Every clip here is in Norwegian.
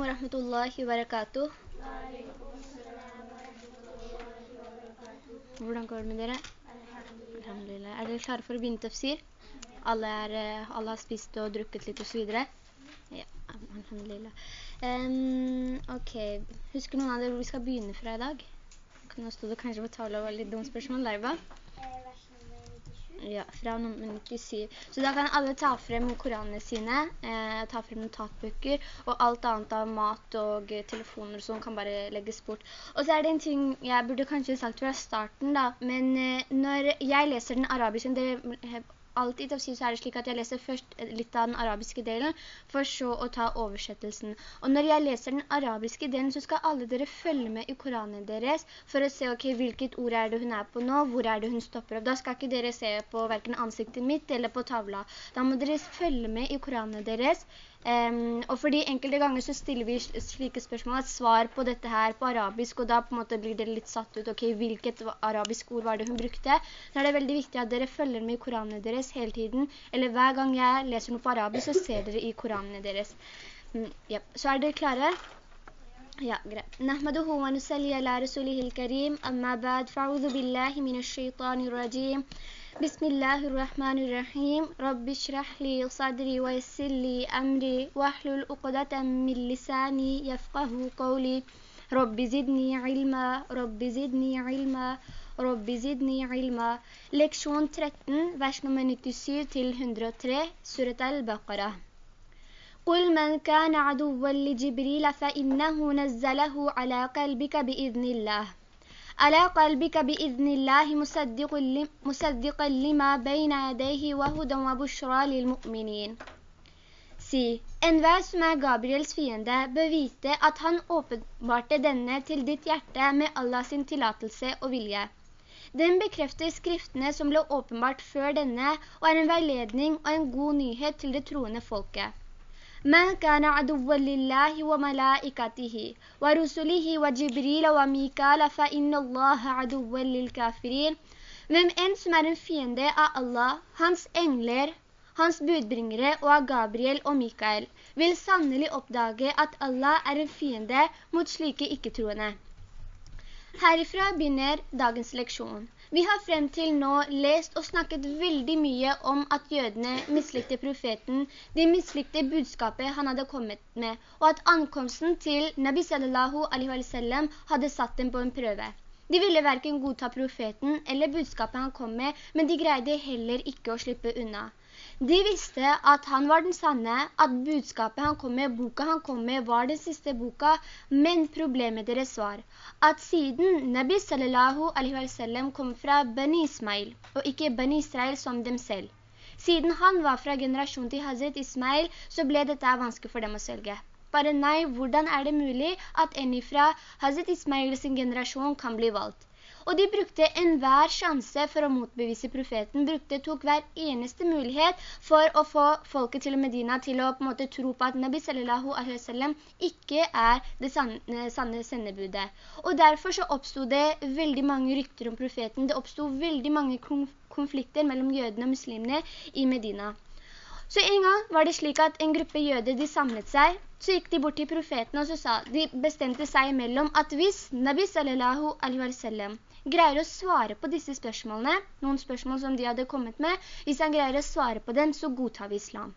wa rahmatullahi wa barakatuh. Hvordan går det med dere? Alhamdulillah. Er dere klare for å begynne tafsir? Alle, er, eh, alle har spist og drukket litt og så videre? Ja, alhamdulillah. Um, ok, husker noen av dere hvor vi skal begynne fra i dag? Nå stod det kanskje på tavla og var litt dumt spørsmål, Leiba? Ja, fra nummer 97. Så da kan alle ta frem koranene sine, eh, ta frem notatbøker, og alt annet av mat og telefoner som kan bare legges bort. Og så er det en ting jeg burde kanskje sagt fra starten da, men eh, når jeg leser den arabiske, det alltid tafsir så er det slik at jeg leser først litt av den arabiske delen, for så å ta oversettelsen. Og når jeg leser den arabiske delen, så skal alle dere følge med i Koranen deres, for å se, ok, hvilket ord er det hun er på nå, hvor er det hun stopper opp. Da skal ikke dere se på hverken ansiktet mitt eller på tavla. Da må dere følge med i Koranen deres, Um, og fordi enkelte ganger så stiller vi slike spørsmål, at svar på dette her på arabisk, og da på en måte blir det litt satt ut, ok, hvilket arabisk ord var det hun brukte? Så er det veldig viktig at dere følger med i koranene deres hele tiden, eller hver gang jeg leser noe på arabisk, så ser dere i koranene deres. Mm, ja. Så er dere klare? Ja, greit. Nahmaduhu wa nusalli ala rasulihil karim, amma bad, fa'udhu billahi minash shaitanir rajim. بسم الله الرحمن الرحيم رب اشرح لي صدري ويسر لي أمري واحلل عقدة من لساني يفقه قولي رب زدني علما رب زدني علما رب زدني علما Leksjon 13, vers nummer 97 til 103, surat al-Baqarah. قل من كان عدوا لجبريل فإنه نزله على قلبك بإذن الله على قلبك بإذن الله مصدق مصدقا لما بين يديه وهدى وبشرى للمؤمنين Si, enhver som er Gabriels fiende, bør vite at han åpenbarte denne til ditt hjerte med Allah sin tillatelse og vilje. Den bekrefter skriftene som ble åpenbart før denne, og er en veiledning og en god nyhet til det troende folket. من كان عدوا لله وملائكته ورسله وجبريل وميكال فإن الله عدوا للكافرين Hvem enn som er en fiende av Allah, hans engler, hans budbringere og av Gabriel og Mikael, vil sannelig oppdage at Allah er en fiende mot slike ikke-troende. Herifra begynner dagens leksjon. Vi har frem til nå lest og snakket veldig mye om at jødene mislikte profeten, de mislikte budskapet han hadde kommet med, og at ankomsten til Nabi sallallahu alaihi wa sallam hadde satt dem på en prøve. De ville hverken godta profeten eller budskapet han kom med, men de greide heller ikke å slippe unna. De visste at han var den sanne, at budskapet han kom med, boka han kom med, var den siste boka, men problemet deres var at siden Nabi sallallahu alaihi wa sallam kom fra Bani Ismail, og ikke Bani Israel som dem selv. Siden han var fra generasjon til Hazret Ismail, så ble dette vanskelig for dem å sølge. Bare nei, hvordan er det mulig at en ifra Hazret Ismail sin generasjon kan bli valgt? Og de brukte enhver sjanse for å motbevise profeten, brukte, tok hver eneste mulighet for å få folket til Medina til å på en måte tro på at Nabi sallallahu alaihi wasallam ikke er det sanne, sanne sendebudet. Og derfor så oppstod det veldig mange rykter om profeten, det oppstod veldig mange konflikter mellom jødene og muslimene i Medina. Så en gang var det slik at en gruppe jøder, de samlet seg, så gikk de bort til profeten og så sa, de bestemte seg imellom at hvis Nabi sallallahu alaihi wa sallam greier å svare på disse spørsmålene, noen spørsmål som de hadde kommet med, hvis han greier å svare på dem, så godtar vi islam.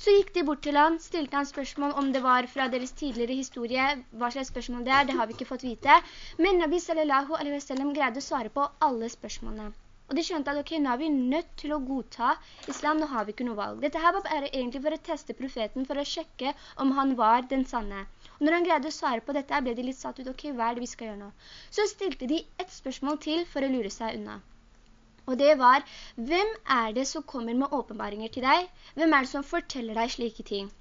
Så gikk de bort til han, stilte han spørsmål om det var fra deres tidligere historie, hva slags spørsmål det er, det har vi ikke fått vite. Men Nabi sallallahu alaihi wa sallam greide å svare på alle spørsmålene. Og de skjønte at ok, nå er vi nødt til å godta islam, nå har vi ikke noe valg. Dette her var egentlig for å teste profeten, for å sjekke om han var den sanne. Og når han greide å svare på dette, ble de litt satt ut, ok, hva er det vi skal gjøre nå? Så stilte de et spørsmål til for å lure seg unna. Og det var, hvem er det som kommer med åpenbaringer til deg? Hvem er det som forteller deg slike ting?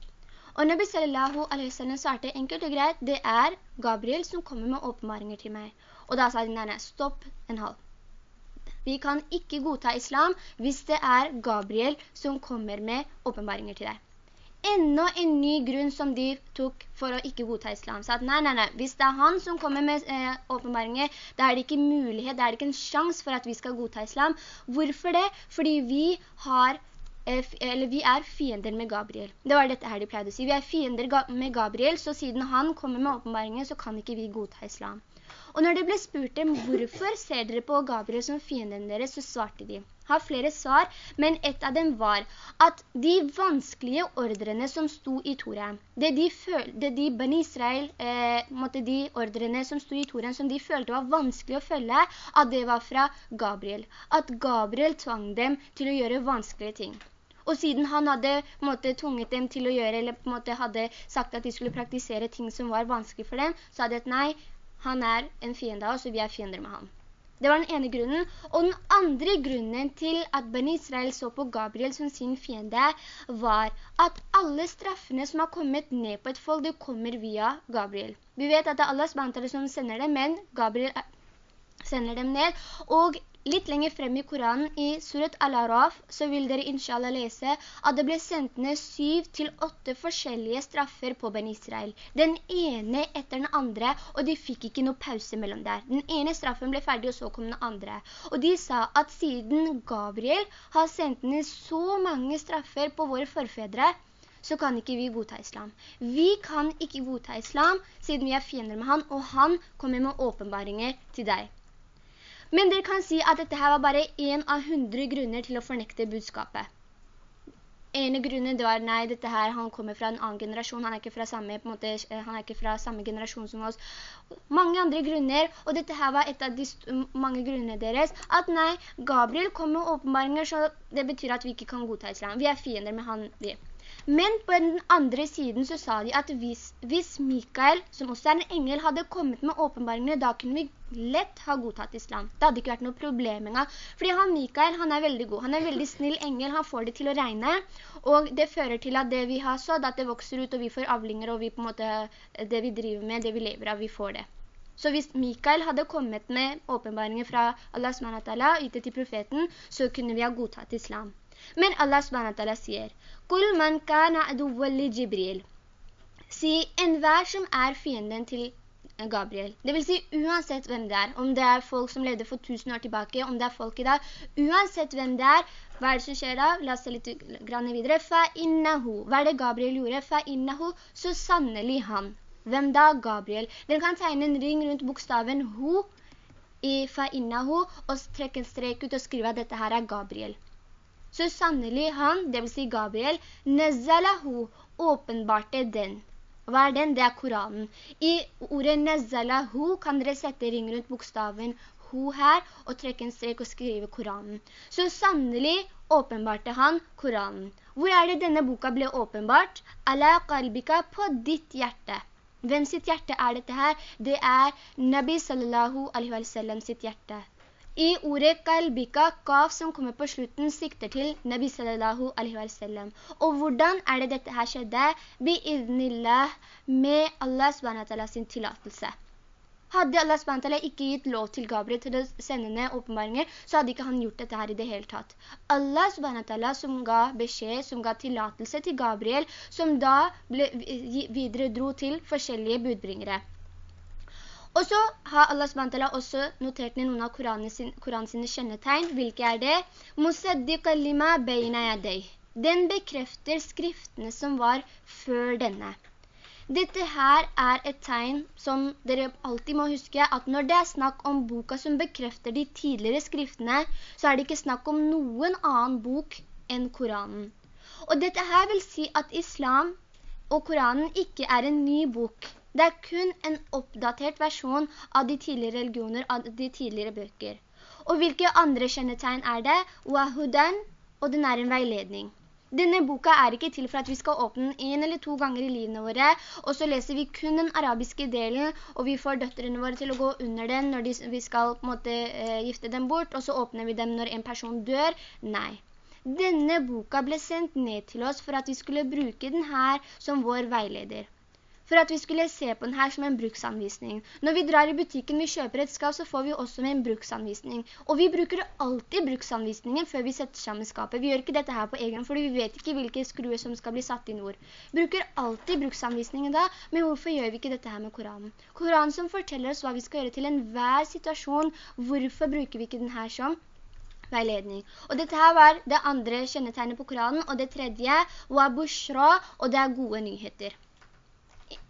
Og Nabi sallallahu alaihi wasallam svarte enkelt og greit, det er Gabriel som kommer med åpenbaringer til meg. Og da sa de, nei, nei, stopp en halv. Vi kan ikke godta islam hvis det er Gabriel som kommer med åpenbaringer til deg enda en ny grunn som de tok for å ikke godta islam. Så at nei, nei, nei, hvis det er han som kommer med eh, åpenbaringer, da er det ikke mulighet, da er det ikke en sjans for at vi skal godta islam. Hvorfor det? Fordi vi har eh, eller vi er fiender med Gabriel. Det var dette her de pleide å si. Vi er fiender med Gabriel, så siden han kommer med åpenbaringer, så kan ikke vi godta islam. Og når det ble spurt dem, hvorfor ser dere på Gabriel som fienden deres, så svarte de. Har flere svar, men et av dem var at de vanskelige ordrene som sto i Toren, det de, det de Ben Israel, eh, måtte de ordrene som sto i Toren, som de følte var vanskelig å følge, at det var fra Gabriel. At Gabriel tvang dem til å gjøre vanskelige ting. Og siden han hadde måte, tvunget dem til å gjøre, eller på en måte hadde sagt at de skulle praktisere ting som var vanskelig for dem, så hadde et nei, han er en fiende av oss, og vi er fiender med han. Det var den ene grunnen. Og den andre grunnen til at Ben Israel så på Gabriel som sin fiende, var at alle straffene som har kommet ned på et folk, det kommer via Gabriel. Vi vet at det er Allahs bantere som sender det, men Gabriel sender dem ned. Og Litt lenger frem i Koranen, i Surat Al-Araf, så vil dere inshallah lese at det ble sendt ned syv til åtte forskjellige straffer på Ben Israel. Den ene etter den andre, og de fikk ikke noe pause mellom der. Den ene straffen ble ferdig, og så kom den andre. Og de sa at siden Gabriel har sendt ned så mange straffer på våre forfedre, så kan ikke vi godta islam. Vi kan ikke godta islam, siden vi er fiender med han, og han kommer med åpenbaringer til deg. Men dere kan si at dette her var bare en av hundre grunner til å fornekte budskapet. Ene grunnen det var, nei, dette her, han kommer fra en annen generasjon, han er ikke fra samme, måte, han er ikke fra samme generasjon som oss. Mange andre grunner, og dette her var et av de mange grunnene deres, at nei, Gabriel kom med åpenbaringer, så det betyr at vi ikke kan godta islam. Vi er fiender med han, vi. Men på den andre siden så sa de at hvis, hvis Mikael, som også er en engel, hadde kommet med åpenbaringene, da kunne vi lett ha godtatt islam. Det hadde ikke vært noe problem engang. Fordi han Mikael, han er veldig god. Han er en veldig snill engel, han får det til å regne. Og det fører til at det vi har sådd, at det vokser ut, og vi får avlinger, og vi på en måte, det vi driver med, det vi lever av, vi får det. Så hvis Mikael hadde kommet med åpenbaringer fra Allah SWT, til profeten, så kunne vi ha godtatt islam. Men Allah SWT sier, «Kul man kana aduwalli Jibril». Si enhver som er fienden til Gabriel. Det vil si uansett hvem det er, om det er folk som levde for tusen år tilbake, om det er folk i dag, uansett hvem det er, hva er det som skjer da? La oss se litt videre. Fa-innahu. Hva er det Gabriel gjorde? Fa-innahu. Så sannelig han. Hvem da? Gabriel. Den kan tegne en ring rundt bokstaven hu i fa-innahu, og trekke en strek ut og skrive at dette her er Gabriel. Så sannelig han, det vil si Gabriel, nezzalahu, åpenbarte den. Hva er den? Det er Koranen. I ordet nezzalahu kan dere sette ring rundt bokstaven hu her, og trekke en strek og skrive Koranen. Så sannelig åpenbarte han Koranen. Hvor er det denne boka ble åpenbart? Ala qalbika på ditt hjerte. Hvem sitt hjerte er dette her? Det er Nabi sallallahu alaihi wa sallam sitt hjerte. I ordet kalbika, kaf som kommer på slutten, sikter til Nabi sallallahu alaihi wa sallam. Og hvordan er det dette her skjedde? Bi-idnillah, med Allah SWT sin tillatelse. Hadde Allah SWT ikke gitt lov til Gabriel til å sende ned åpenbaringer, så hadde ikke han gjort dette her i det hele tatt. Allah SWT som ga beskjed, som ga tillatelse til Gabriel, som da ble, videre dro til forskjellige budbringere. Og så har Allah SWT også notert ned noen av Koranen sin, Koran sine kjennetegn. Hvilke er det? Musaddiqa lima beina yadei. Den bekrefter skriftene som var før denne. Dette her er et tegn som dere alltid må huske, at når det er snakk om boka som bekrefter de tidligere skriftene, så er det ikke snakk om noen annen bok enn Koranen. Og dette her vil si at islam og Koranen ikke er en ny bok. Det er kun en oppdatert versjon av de tidligere religioner, av de tidligere bøker. Og hvilke andre kjennetegn er det? Wahudan, og den er en veiledning. Denne boka er ikke til for at vi skal åpne den en eller to ganger i livene våre, og så leser vi kun den arabiske delen, og vi får døtterne våre til å gå under den når de, vi skal måte, uh, gifte dem bort, og så åpner vi dem når en person dør. Nei. Denne boka ble sendt ned til oss for at vi skulle bruke den her som vår veileder for at vi skulle se på den her som en bruksanvisning. Når vi drar i butikken, vi kjøper et skap, så får vi også med en bruksanvisning. Og vi bruker alltid bruksanvisningen før vi setter sammen skapet. Vi gjør ikke dette her på egen, for vi vet ikke hvilke skruer som skal bli satt inn hvor. Bruker alltid bruksanvisningen da, men hvorfor gjør vi ikke dette her med Koranen? Koranen som forteller oss hva vi skal gjøre til enhver situasjon, hvorfor bruker vi ikke den her som veiledning. Og dette her var det andre kjennetegnet på Koranen, og det tredje var bushra, og det er gode nyheter.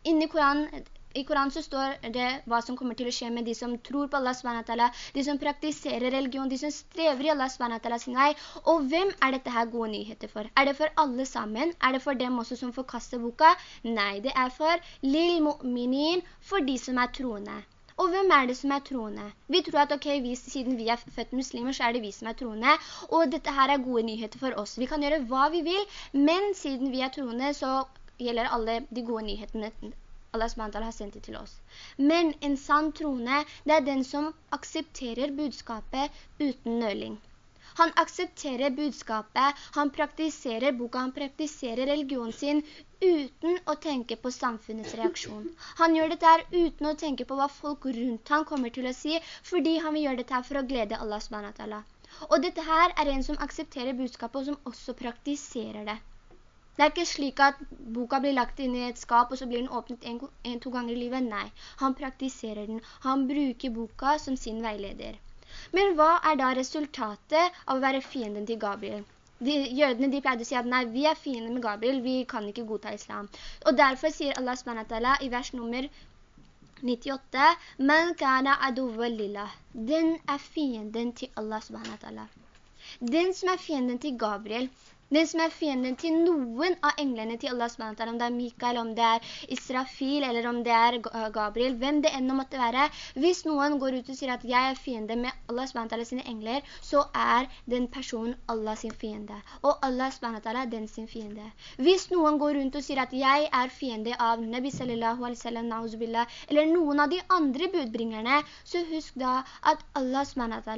Inni Koranen i Koranen så står det hva som kommer til å skje med de som tror på Allah SWT, de som praktiserer religion, de som strever i Allah SWT sin vei. Og hvem er dette her gode nyheter for? Er det for alle sammen? Er det for dem også som forkaster boka? Nei, det er for lil mu'minin, for de som er troende. Og hvem er det som er troende? Vi tror at, ok, vi, siden vi er født muslimer, så er det vi som er troende. Og dette her er gode nyheter for oss. Vi kan gjøre hva vi vil, men siden vi er troende, så gjelder alle de gode nyhetene Allah SWT har sendt til oss. Men en sann trone, det er den som aksepterer budskapet uten nøling. Han aksepterer budskapet, han praktiserer boka, han praktiserer religionen sin uten å tenke på samfunnets reaksjon. Han gjør dette her uten å tenke på hva folk rundt han kommer til å si, fordi han vil gjøre dette her for å glede Allah SWT. Og dette her er en som aksepterer budskapet og som også praktiserer det. Det er ikke slik at boka blir lagt inn i et skap, og så blir den åpnet en, en, to ganger i livet. Nei, han praktiserer den. Han bruker boka som sin veileder. Men hva er da resultatet av å være fienden til Gabriel? De, jødene de pleide å si at nei, vi er fiender med Gabriel, vi kan ikke godta islam. Og derfor sier Allah SWT i vers nummer 98, «Man kana aduwa lillah». Den er fienden til Allah SWT. Den som er fienden til Gabriel, den som er fienden til noen av englene til Allah SWT, om det er Mikael, om det er Israfil, eller om det er Gabriel, hvem det enda måtte være. Hvis noen går ut og sier at jeg er fiende med Allah SWT sine engler, så er den personen Allah sin fiende. Og Allah SWT er den sin fiende. Hvis noen går rundt og sier at jeg er fiende av Nabi sallallahu alaihi sallam, eller noen av de andre budbringerne, så husk da at Allah SWT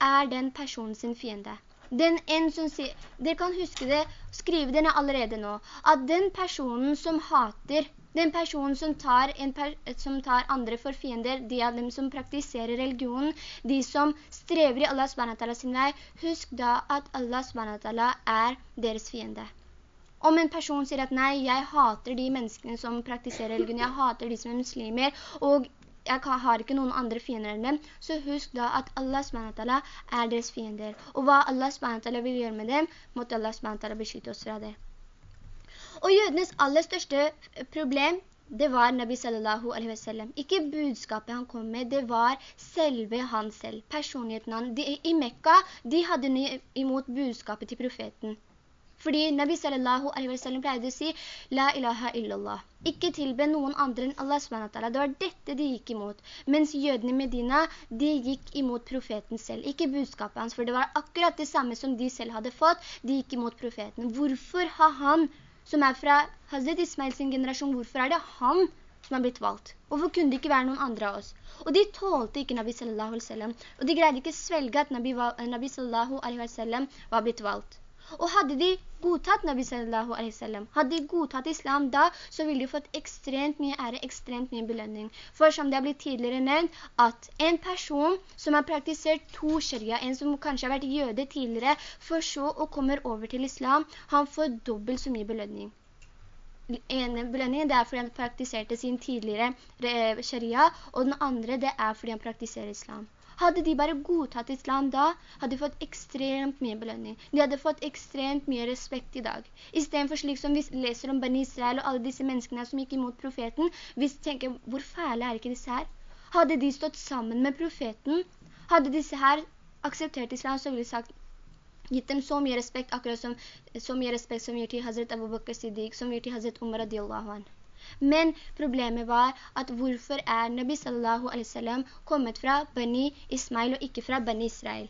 er den personen sin fiende. Den en som sier, dere kan huske det, skrive denne allerede nå, at den personen som hater, den personen som tar, per, som tar andre for fiender, de av dem som praktiserer religionen, de som strever i Allah SWT sin vei, husk da at Allah SWT er deres fiende. Om en person sier at nei, jeg hater de menneskene som praktiserer religion, jeg hater de som er muslimer, og jeg har ikke noen andre fiender enn dem, så husk da at Allah SWT er deres fiender. Og hva Allah SWT vil gjøre med dem, måtte Allah SWT beskytte oss fra det. Og jødenes aller største problem, det var Nabi sallallahu alaihi wasallam. Ikke budskapet han kom med, det var selve han selv, personligheten han. De, I Mekka, de hadde imot budskapet til profeten. Fordi Nabi sallallahu alaihi wa sallam pleide å si La ilaha illallah. Ikke tilbe noen andre enn Allah SWT. Det var dette de gikk imot. Mens jødene i Medina, de gikk imot profeten selv. Ikke budskapet hans, for det var akkurat det samme som de selv hadde fått. De gikk imot profeten. Hvorfor har han, som er fra Hazret Ismail sin generasjon, hvorfor er det han som har blitt valgt? Hvorfor kunne det ikke være noen andre av oss? Og de tålte ikke Nabi sallallahu alaihi wa sallam. Og de greide ikke svelge at Nabi, Nabi sallallahu alaihi wa sallam var blitt valgt. Og hadde de godtatt Nabi sallallahu alaihi wasallam, hadde de godtatt islam da, så ville de fått ekstremt mye ære, ekstremt mye belønning. For som det har blitt tidligere nevnt, at en person som har praktisert to sharia, en som kanskje har vært jøde tidligere, for så å kommer over til islam, han får dobbelt så mye belønning En belønningen er fordi han praktiserte sin tidligere sharia, og den andre det er fordi han praktiserer islam. Hadde de bare godtatt islam da, hadde de fått ekstremt mye belønning. De hadde fått ekstremt mye respekt i dag. I stedet for slik som vi leser om Bani Israel og alle disse menneskene som gikk imot profeten, vi tenker, hvor fæle er ikke disse her? Hadde de stått sammen med profeten, hadde disse her akseptert islam, så ville de sagt, gitt dem så mye respekt, akkurat som så mye respekt som gir til Hazret Abu Bakr Siddiq, som gir til Hazret Umar radiallahu anhu. Men problemet var at hvorfor er Nabi sallallahu alaihi wasallam kommet fra Bani Ismail og ikke fra Bani Israel?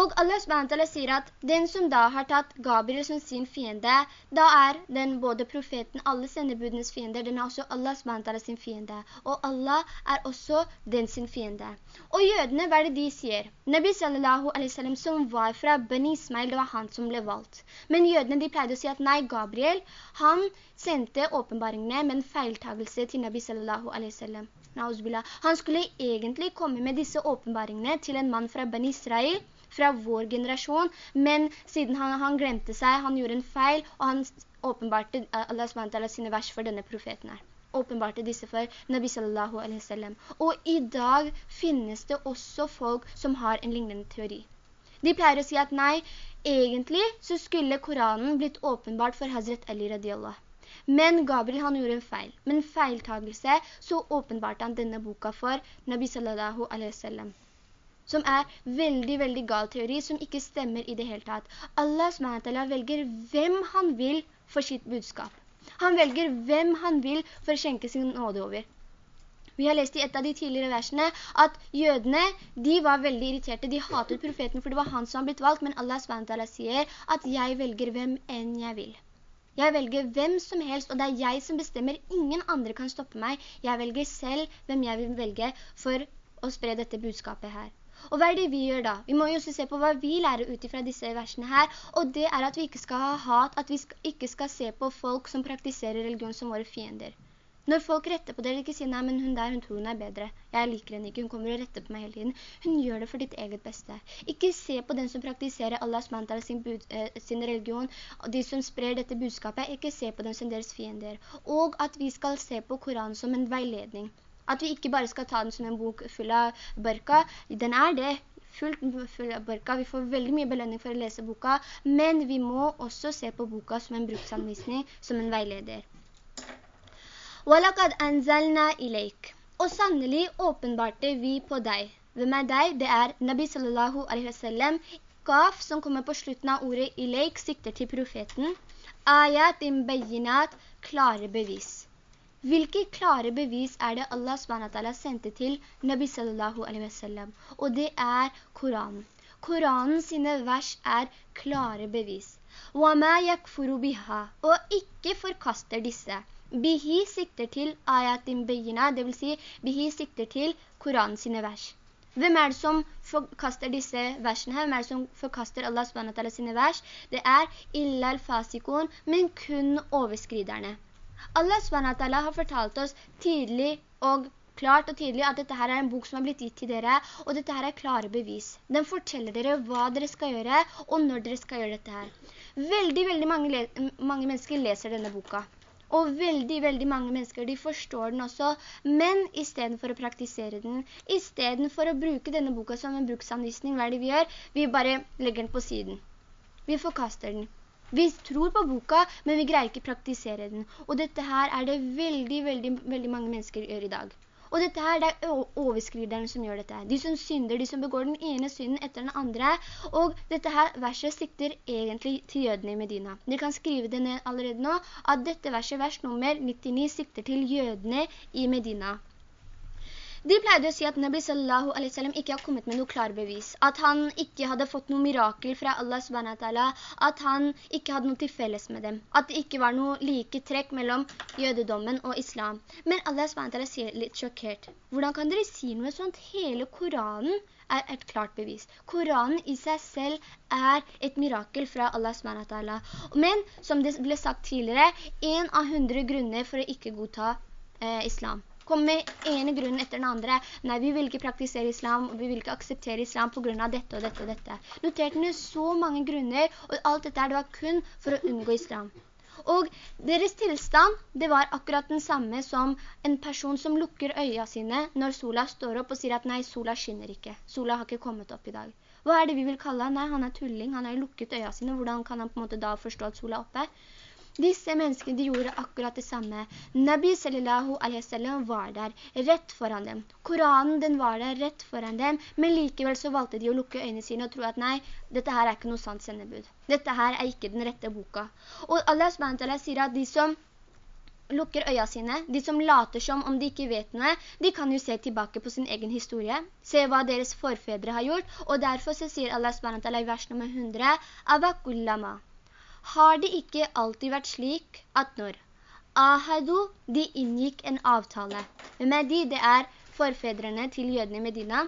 Og Allah SWT sier at den som da har tatt Gabriel som sin fiende, da er den både profeten, alle sendebudenes fiender, den er også Allah SWT sin fiende. Og Allah er også den sin fiende. Og jødene, hva er det de sier? Nabi sallallahu alaihi wasallam som var fra Ben Ismail, det var han som ble valgt. Men jødene, de pleide å si at nei, Gabriel, han sendte åpenbaringene med en feiltagelse til Nabi sallallahu alaihi wasallam. Han skulle egentlig komme med disse åpenbaringene til en mann fra Ben Israel, fra vår generasjon, men siden han, han glemte seg, han gjorde en feil, og han åpenbarte Allah SWT sine vers for denne profeten her åpenbarte disse for Nabi sallallahu alaihi wasallam. Og i dag finnes det også folk som har en lignende teori. De pleier å si at nei, egentlig så skulle Koranen blitt åpenbart for Hazret Ali radiallahu. Men Gabriel han gjorde en feil. Men feiltagelse så åpenbart han denne boka for Nabi sallallahu alaihi wasallam. Som er veldig, veldig gal teori, som ikke stemmer i det hele tatt. Allah SWT velger hvem han vil for sitt budskap. Han velger hvem han vil for å skjenke sin nåde over. Vi har lest i et av de tidligere versene at jødene, de var veldig irriterte. De hatet profeten for det var han som hadde blitt valgt, men Allah SWT sier at jeg velger hvem enn jeg vil. Jeg velger hvem som helst, og det er jeg som bestemmer. Ingen andre kan stoppe meg. Jeg velger selv hvem jeg vil velge for å spre dette budskapet her. Og hva er det vi gjør da? Vi må jo også se på hva vi lærer ut fra disse versene her, og det er at vi ikke skal ha hat, at vi ikke skal se på folk som praktiserer religion som våre fiender. Når folk retter på dere, ikke sier, nei, men hun der, hun tror hun er bedre. Jeg liker henne ikke, hun kommer og retter på meg hele tiden. Hun gjør det for ditt eget beste. Ikke se på den som praktiserer Allahs mantal sin, eh, sin religion, og de som sprer dette budskapet, ikke se på dem som deres fiender. Og at vi skal se på Koranen som en veiledning. At vi ikke bare skal ta den som en bok full av barka. Den er det, fullt full av barka. Vi får veldig mye belønning for å lese boka, men vi må også se på boka som en bruksanvisning, som en veileder. وَلَقَدْ أَنزَلْنَا إِلَيْكَ Og sannelig åpenbarte vi på deg. Hvem er deg? Det er Nabi sallallahu alaihi wasallam. Kaf som kommer på slutten av ordet «ileik» sikter til profeten. Ayat bayinat, klare bevis. Hvilke klare bevis er det Allah SWT sendte til Nabi sallallahu alaihi wasallam? Og det er Koranen. Koranen sine vers er klare bevis. وَمَا يَكْفُرُ بِهَا Og ikke forkaster disse. Bihi sikter til ayatim bayina, det vil si bihi sikter til Koran sine vers. Hvem er det som forkaster disse versene her? Hvem er det som forkaster Allah SWT sine vers? Det er illa al-fasikun, men kun overskriderne. Allah SWT har fortalt oss tidlig og klart og tydelig at dette her er en bok som har blitt gitt til dere, og dette her er klare bevis. Den forteller dere hva dere skal gjøre, og når dere skal gjøre dette her. Veldig, veldig mange, mange mennesker leser denne boka. Og veldig, veldig mange mennesker, de forstår den også, men i stedet for å praktisere den, i stedet for å bruke denne boka som en bruksanvisning, hva er det vi gjør? Vi bare legger den på siden. Vi forkaster den. Vi tror på boka, men vi greier ikke praktisere den. Og dette her er det veldig, veldig, veldig mange mennesker gjør i dag. Og dette her, det er overskriderne som gjør dette. De som synder, de som begår den ene synden etter den andre. Og dette her verset sikter egentlig til jødene i Medina. Dere kan skrive det ned allerede nå, at dette verset, vers nummer 99, sikter til jødene i Medina. De pleide å si at Nabi sallallahu alaihi wasallam ikke har kommet med noe klar bevis. At han ikke hadde fått noe mirakel fra Allah subhanahu wa ta'ala. At han ikke hadde noe til felles med dem. At det ikke var noe like trekk mellom jødedommen og islam. Men Allah subhanahu wa ta'ala sier litt sjokkert. Hvordan kan dere si noe sånt? Hele Koranen er et klart bevis. Koranen i seg selv er et mirakel fra Allah ta'ala. Men som det ble sagt tidligere, en av hundre grunner for å ikke godta eh, islam. Kom med ene grunnen etter den andre. Nei, vi vil ikke praktisere islam, og vi vil ikke akseptere islam på grunn av dette og dette og dette. Noterte den så mange grunner, og alt dette det var kun for å unngå islam. Og deres tilstand, det var akkurat den samme som en person som lukker øya sine når sola står opp og sier at nei, sola skinner ikke. Sola har ikke kommet opp i dag. Hva er det vi vil kalle han? Nei, han er tulling, han har lukket øya sine. Hvordan kan han på en måte da forstå at sola er oppe? Disse menneskene de gjorde akkurat det samme. Nabi sallallahu alaihi wasallam var der, rett foran dem. Koranen den var der rett foran dem, men likevel så valgte de å lukke øynene sine og tro at nei, dette her er ikke noe sant sendebud. Dette her er ikke den rette boka. Og Allah SWT sier at de som lukker øya sine, de som later som om de ikke vet noe, de kan jo se tilbake på sin egen historie, se hva deres forfedre har gjort, og derfor så sier Allah SWT i vers nummer 100, «Abakullama» har det ikke alltid vært slik at når Ahadu, de inngikk en avtale. Med de, det er forfedrene til jødene i Medina.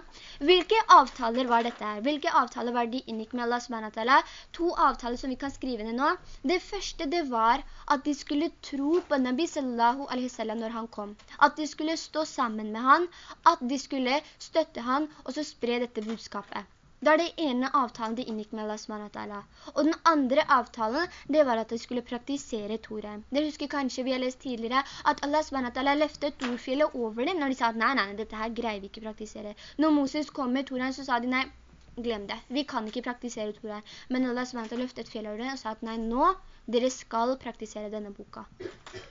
Hvilke avtaler var dette her? Hvilke avtaler var de inngikk med Allah SWT? To avtaler som vi kan skrive ned nå. Det første det var at de skulle tro på Nabi sallallahu alaihi wasallam når han kom. At de skulle stå sammen med han, at de skulle støtte han, og så spre dette budskapet. Da er det ene avtalen de inngikk med Allah SWT. Og den andre avtalen, det var at de skulle praktisere Tore. Dere husker kanskje vi har lest tidligere at Allah SWT løftet Torfjellet over dem når de sa at nei, nei, dette her greier vi ikke praktisere. Når Moses kom med Toren, så sa de nei, glem det. Vi kan ikke praktisere Torah. Men Allah SWT løftet over det og sa at nei, nå, dere skal praktisere denne boka.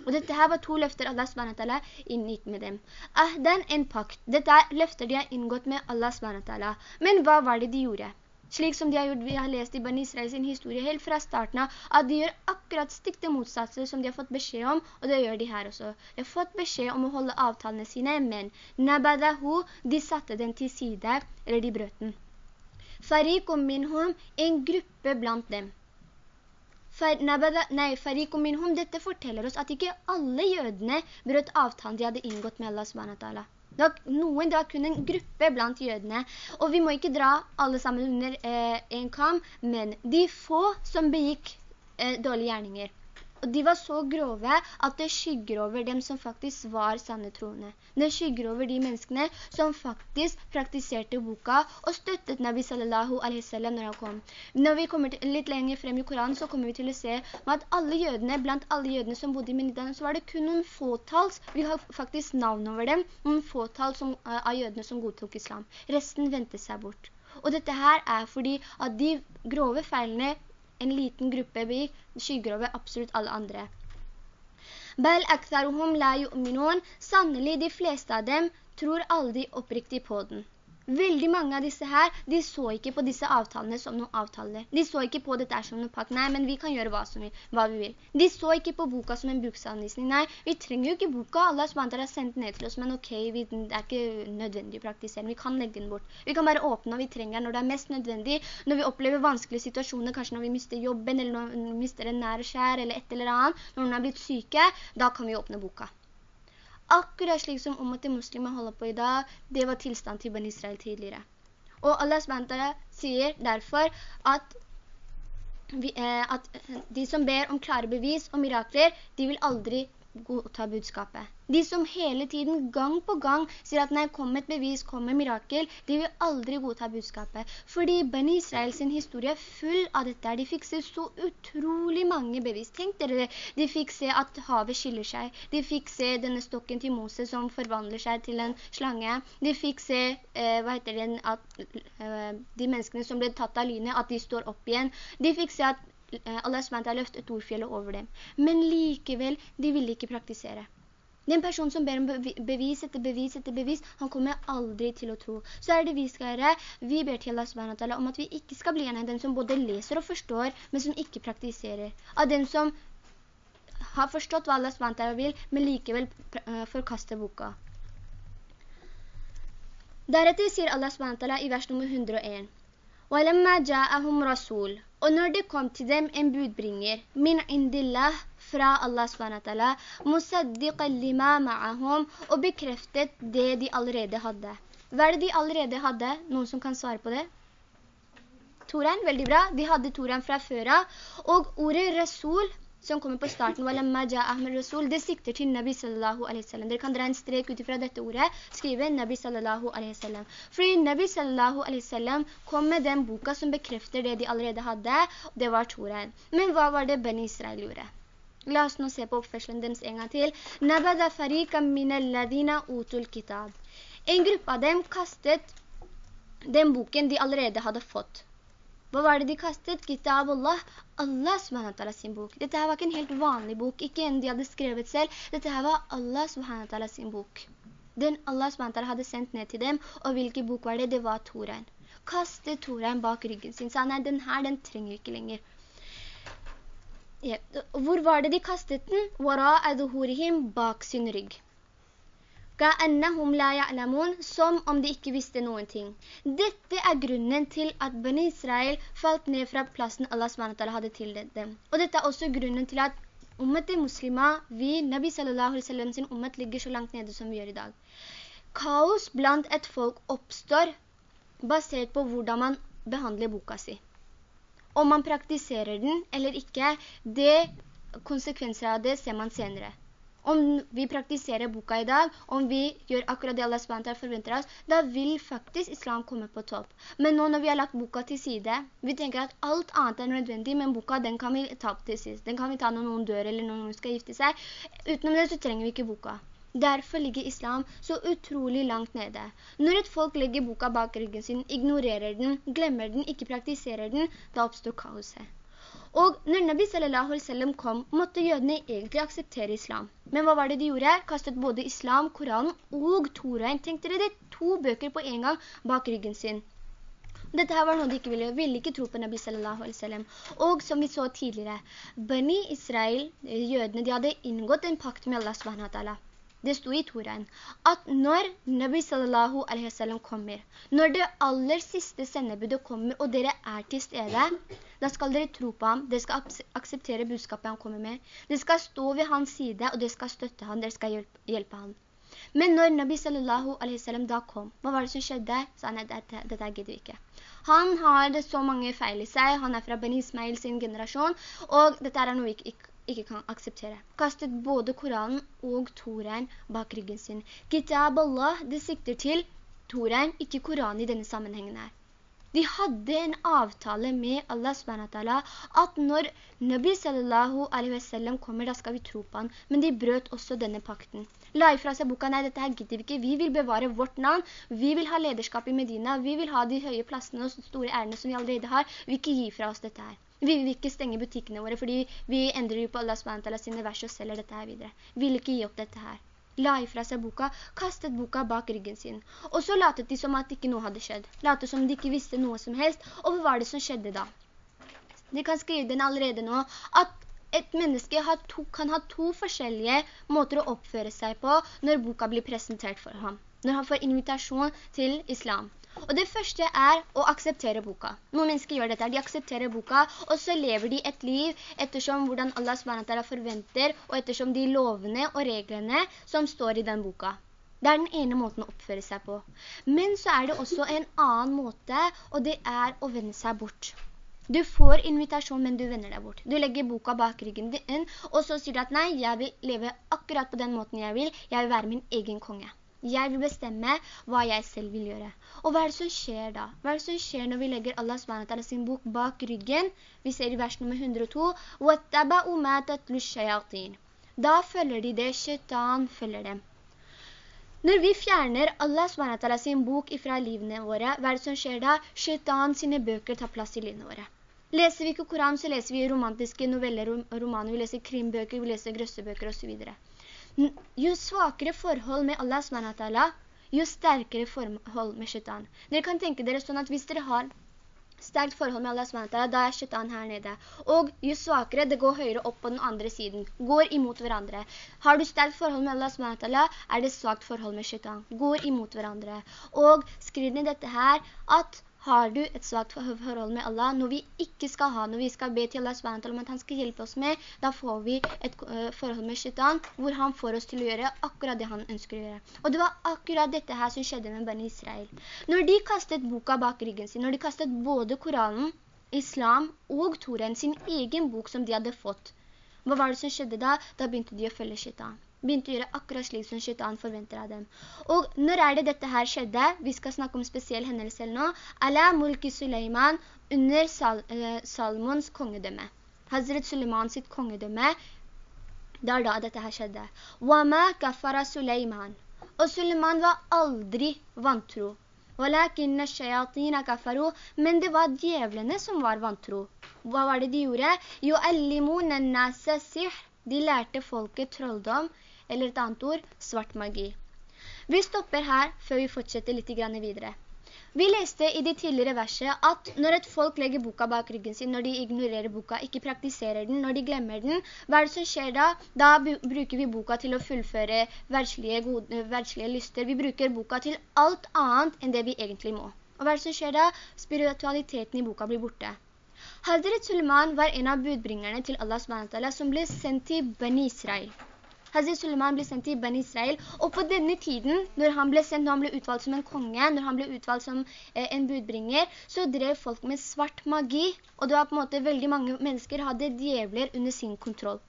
Og dette her var to løfter Allah SWT inngikk med dem. Ahden en pakt. Dette er løfter de har inngått med Allah SWT. Men hva var det de gjorde? Slik som de har gjort, vi har lest i Bani Israel sin historie helt fra starten av, at de gjør akkurat stikk til motsatser som de har fått beskjed om, og det gjør de her også. De har fått beskjed om å holde avtalene sine, men nabadahu, de satte den til side, eller de brøt den. Farikum minhum, en gruppe blant dem. Nei, farikum minhum, dette forteller oss at ikke alle jødene brøt avtalen de hadde inngått med Allah subhanahu det var noen, det var kun en gruppe blant jødene. Og vi må ikke dra alle sammen under eh, en kam, men de få som begikk eh, dårlige gjerninger. Og de var så grove at det skygger over dem som faktisk var sanne troende. Det skygger over de menneskene som faktisk praktiserte boka og støttet Nabi sallallahu alaihi sallam når han kom. Når vi kommer til, litt lenger frem i Koranen, så kommer vi til å se at alle jødene, blant alle jødene som bodde i Medidan, så var det kun noen fåtals, vi har faktisk navn over dem, noen fåtals som, uh, av jødene som godtok islam. Resten ventet seg bort. Og dette her er fordi at de grove feilene en liten gruppe blir, skygger over absolutt alle andre. Bel aktharuhum la yu'minun, sannelig de fleste av dem tror aldri oppriktig på den. Veldig mange av disse her, de så ikke på disse avtalene som noen avtaler. De så ikke på dette som noen pakk. Nei, men vi kan gjøre hva, vi, hva vi vil. De så ikke på boka som en bruksanvisning. Nei, vi trenger jo ikke boka. Allah SWT har sendt ned til oss, men ok, vi, det er ikke nødvendig å praktisere. Vi kan legge den bort. Vi kan bare åpne når vi trenger den, når det er mest nødvendig. Når vi opplever vanskelige situasjoner, kanskje når vi mister jobben, eller når vi mister en nære skjær, eller et eller annet. Når noen har blitt syke, da kan vi åpne boka. Akkurat slik som ummet muslimer holder på i dag, det var tilstand til Ben Israel tidligere. Og Allah SWT sier derfor at, vi, eh, at de som ber om klare bevis og mirakler, de vil aldri godta budskapet. De som hele tiden, gang på gang, sier at nei, kom et bevis, kom et mirakel, de vil aldri godta budskapet. Fordi Ben Israel sin historie er full av dette. De fikk se så utrolig mange bevis. Tenk dere det. De fikk se at havet skiller seg. De fikk se denne stokken til Moses som forvandler seg til en slange. De fikk se, eh, hva heter det, at eh, de menneskene som ble tatt av lynet, at de står opp igjen. De fikk se at Allah SWT har løftet ordfjellet over dem. Men likevel, de ville ikke praktisere. Den person som ber om bevis etter bevis etter bevis, han kommer aldri til å tro. Så er det vi skal gjøre. Vi ber til Allah SWT om at vi ikke skal bli en av dem som både leser og forstår, men som ikke praktiserer. Av dem som har forstått hva Allah SWT vil, men likevel uh, forkaster boka. Deretter sier Allah SWT i vers nummer 101. وَلَمَّا جَاءَهُمْ رَسُولٌ og når det kom til dem en budbringer, min indillah, fra Allah SWT, musaddiqan lima ma'ahum, og bekreftet det de allerede hadde. Hva er det de allerede hadde? Noen som kan svare på det? Toren, veldig bra. De hadde Toren fra før. Og ordet Rasul, som kommer på starten, det sikter til Nabi sallallahu alaihi wasallam. Dere kan dra en strek ut fra dette ordet, skrive Nabi sallallahu alaihi wasallam. Fordi Nabi sallallahu alaihi wasallam kom med den boka som bekrefter det de allerede hadde, det var Toren. Men hva var det Ben Israel gjorde? La oss nå se på oppførselen deres en gang til. Nabada farika minalladina utul kitab. En gruppe av dem kastet den boken de allerede hadde fått. Hva var det de kastet? Kitab Allah. Allah subhanahu sin bok. Dette her var ikke en helt vanlig bok, ikke en de hadde skrevet selv. Dette her var Allah subhanahu sin bok. Den Allah subhanahu hadde sendt ned til dem, og hvilken bok var det? Det var Torein. Kastet Torein bak ryggen sin, sa nei, den her, den trenger vi ikke lenger. Ja. Hvor var det de kastet den? Wara aduhurihim bak sin rygg. Ka'annahum la ya'lamun, som om de ikke visste noen ting. Dette er grunnen til at Ben Israel falt ned fra plassen Allah SWT hadde tildelt dem. Og dette er også grunnen til at ummet i muslimer, vi, Nabi wasallam sin ummet, ligger så langt nede som vi gjør i dag. Kaos blant et folk oppstår basert på hvordan man behandler boka si. Om man praktiserer den eller ikke, det konsekvenser av det ser man senere. Om vi praktiserer boka i dag, om vi gjør akkurat det Allah SWT forventer oss, da vil faktisk islam komme på topp. Men nå når vi har lagt boka til side, vi tenker at alt annet er nødvendig, men boka den kan vi ta til sist. Den kan vi ta når noen dør eller når noen skal gifte seg. Utenom det så trenger vi ikke boka. Derfor ligger islam så utrolig langt nede. Når et folk legger boka bak ryggen sin, ignorerer den, glemmer den, ikke praktiserer den, da oppstår kaoset. Og når Nabi sallallahu kom, måtte jødene egentlig akseptere islam. Men hva var det de gjorde? Kastet både islam, Koranen og Toraen. Tenkte dere det? To bøker på en gang bak ryggen sin. Dette her var noe de ikke ville, ville ikke tro på Nabi sallallahu alaihi wasallam. Og som vi så tidligere, Bani Israel, jødene, de hadde inngått en pakt med Allah subhanahu wa ta'ala. Det sto i Toraen at når Nabi sallallahu alaihi wasallam kommer, når det aller siste sendebudet kommer, og dere er til stede, da skal dere tro på ham, dere skal akseptere budskapet han kommer med, dere skal stå ved hans side, og dere skal støtte ham, dere skal hjelpe, hjelpe ham. Men når Nabi sallallahu alaihi wasallam da kom, hva var det som skjedde? Sa han, dette, dette gidder vi ikke. Han har så mange feil i seg, han er fra Ben Ismail sin generasjon, og dette er noe vi ikke ikke kan akseptere. Kastet både Koranen og Toraen bak ryggen sin. Kitab Allah, det sikter til Toraen, ikke Koranen i denne sammenhengen her. De hadde en avtale med Allah SWT at når Nabi sallallahu alaihi wasallam kommer, da skal vi tro på han. Men de brøt også denne pakten. La ifra seg boka, nei, dette her gidder vi ikke. Vi vil bevare vårt navn. Vi vil ha lederskap i Medina. Vi vil ha de høye plassene og store ærene som vi allerede har. Vi vil ikke gi fra oss dette her. Vi vil ikke stenge butikkene våre, fordi vi endrer jo på Allah SWT sine vers og selger dette her videre. Vi vil ikke gi opp dette her. La ifra seg boka, kastet boka bak ryggen sin. Og så latet de som at ikke noe hadde skjedd. Latet som de ikke visste noe som helst. Og hva var det som skjedde da? De kan skrive den allerede nå, at et menneske to, kan ha to forskjellige måter å oppføre seg på når boka blir presentert for ham. Når han får invitasjon til islam. Og det første er å akseptere boka. Noen mennesker gjør dette, de aksepterer boka, og så lever de et liv ettersom hvordan Allah SWT forventer, og ettersom de lovene og reglene som står i den boka. Det er den ene måten å oppføre seg på. Men så er det også en annen måte, og det er å vende seg bort. Du får invitasjon, men du vender deg bort. Du legger boka bak ryggen din, og så sier du at nei, jeg vil leve akkurat på den måten jeg vil. Jeg vil være min egen konge. Jeg vil bestemme hva jeg selv vil gjøre. Og hva er det som skjer da? Hva er det som skjer når vi legger Allah SWT sin bok bak ryggen? Vi ser i vers nummer 102. Da følger de det, shaitan følger dem. Når vi fjerner Allah SWT sin bok fra livene våre, hva er det som skjer da? Shaitan sine bøker tar plass i livene våre. Leser vi ikke Koran, så leser vi romantiske noveller, og romaner, vi leser krimbøker, vi leser grøssebøker og så videre. Jo svakere forhold med Allah SWT, jo sterkere forhold med shaitan. Dere kan tenke dere sånn at hvis dere har sterkt forhold med Allah SWT, da er shaitan her nede. Og jo svakere, det går høyere opp på den andre siden. Går imot hverandre. Har du sterkt forhold med Allah SWT, er det svagt forhold med shaitan. Går imot hverandre. Og skriver ned dette her, at har du et svagt forhold med Allah, noe vi ikke skal ha, når vi skal be til Allah SWT om at han skal hjelpe oss med, da får vi et uh, forhold med shaitan, hvor han får oss til å gjøre akkurat det han ønsker å gjøre. Og det var akkurat dette her som skjedde med Bani Israel. Når de kastet boka bak ryggen sin, når de kastet både Koranen, Islam og Toren, sin egen bok som de hadde fått, hva var det som skjedde da? Da begynte de å følge shaitan begynte å gjøre akkurat slik som shaitan forventer av dem. Og når er det dette her skjedde? Vi skal snakke om spesiell hendelse nå. Ala mulki Suleiman under Sal uh, Salmons kongedømme. Hazret Suleiman sitt kongedømme, det er da dette her skjedde. Wama kafara Suleiman. Og Suleiman var aldri vantro. Men det var djevlene som var vantro. Hva var det de gjorde? Jo, De lærte folket trolldom eller et annet ord, svart magi. Vi stopper her før vi fortsetter litt videre. Vi leste i det tidligere verset at når et folk legger boka bak ryggen sin, når de ignorerer boka, ikke praktiserer den, når de glemmer den, hva er det som skjer da? Da bruker vi boka til å fullføre verslige, gode, verslige lyster. Vi bruker boka til alt annet enn det vi egentlig må. Og hva er det som skjer da? Spiritualiteten i boka blir borte. Hadret Suleiman var en av budbringerne til Allah som ble sendt til Ben Israel. Hazret Suleiman ble sendt til Ben Israel, og på denne tiden, når han ble sendt, når han ble utvalgt som en konge, når han ble utvalgt som eh, en budbringer, så drev folk med svart magi, og det var på en måte veldig mange mennesker hadde djevler under sin kontroll.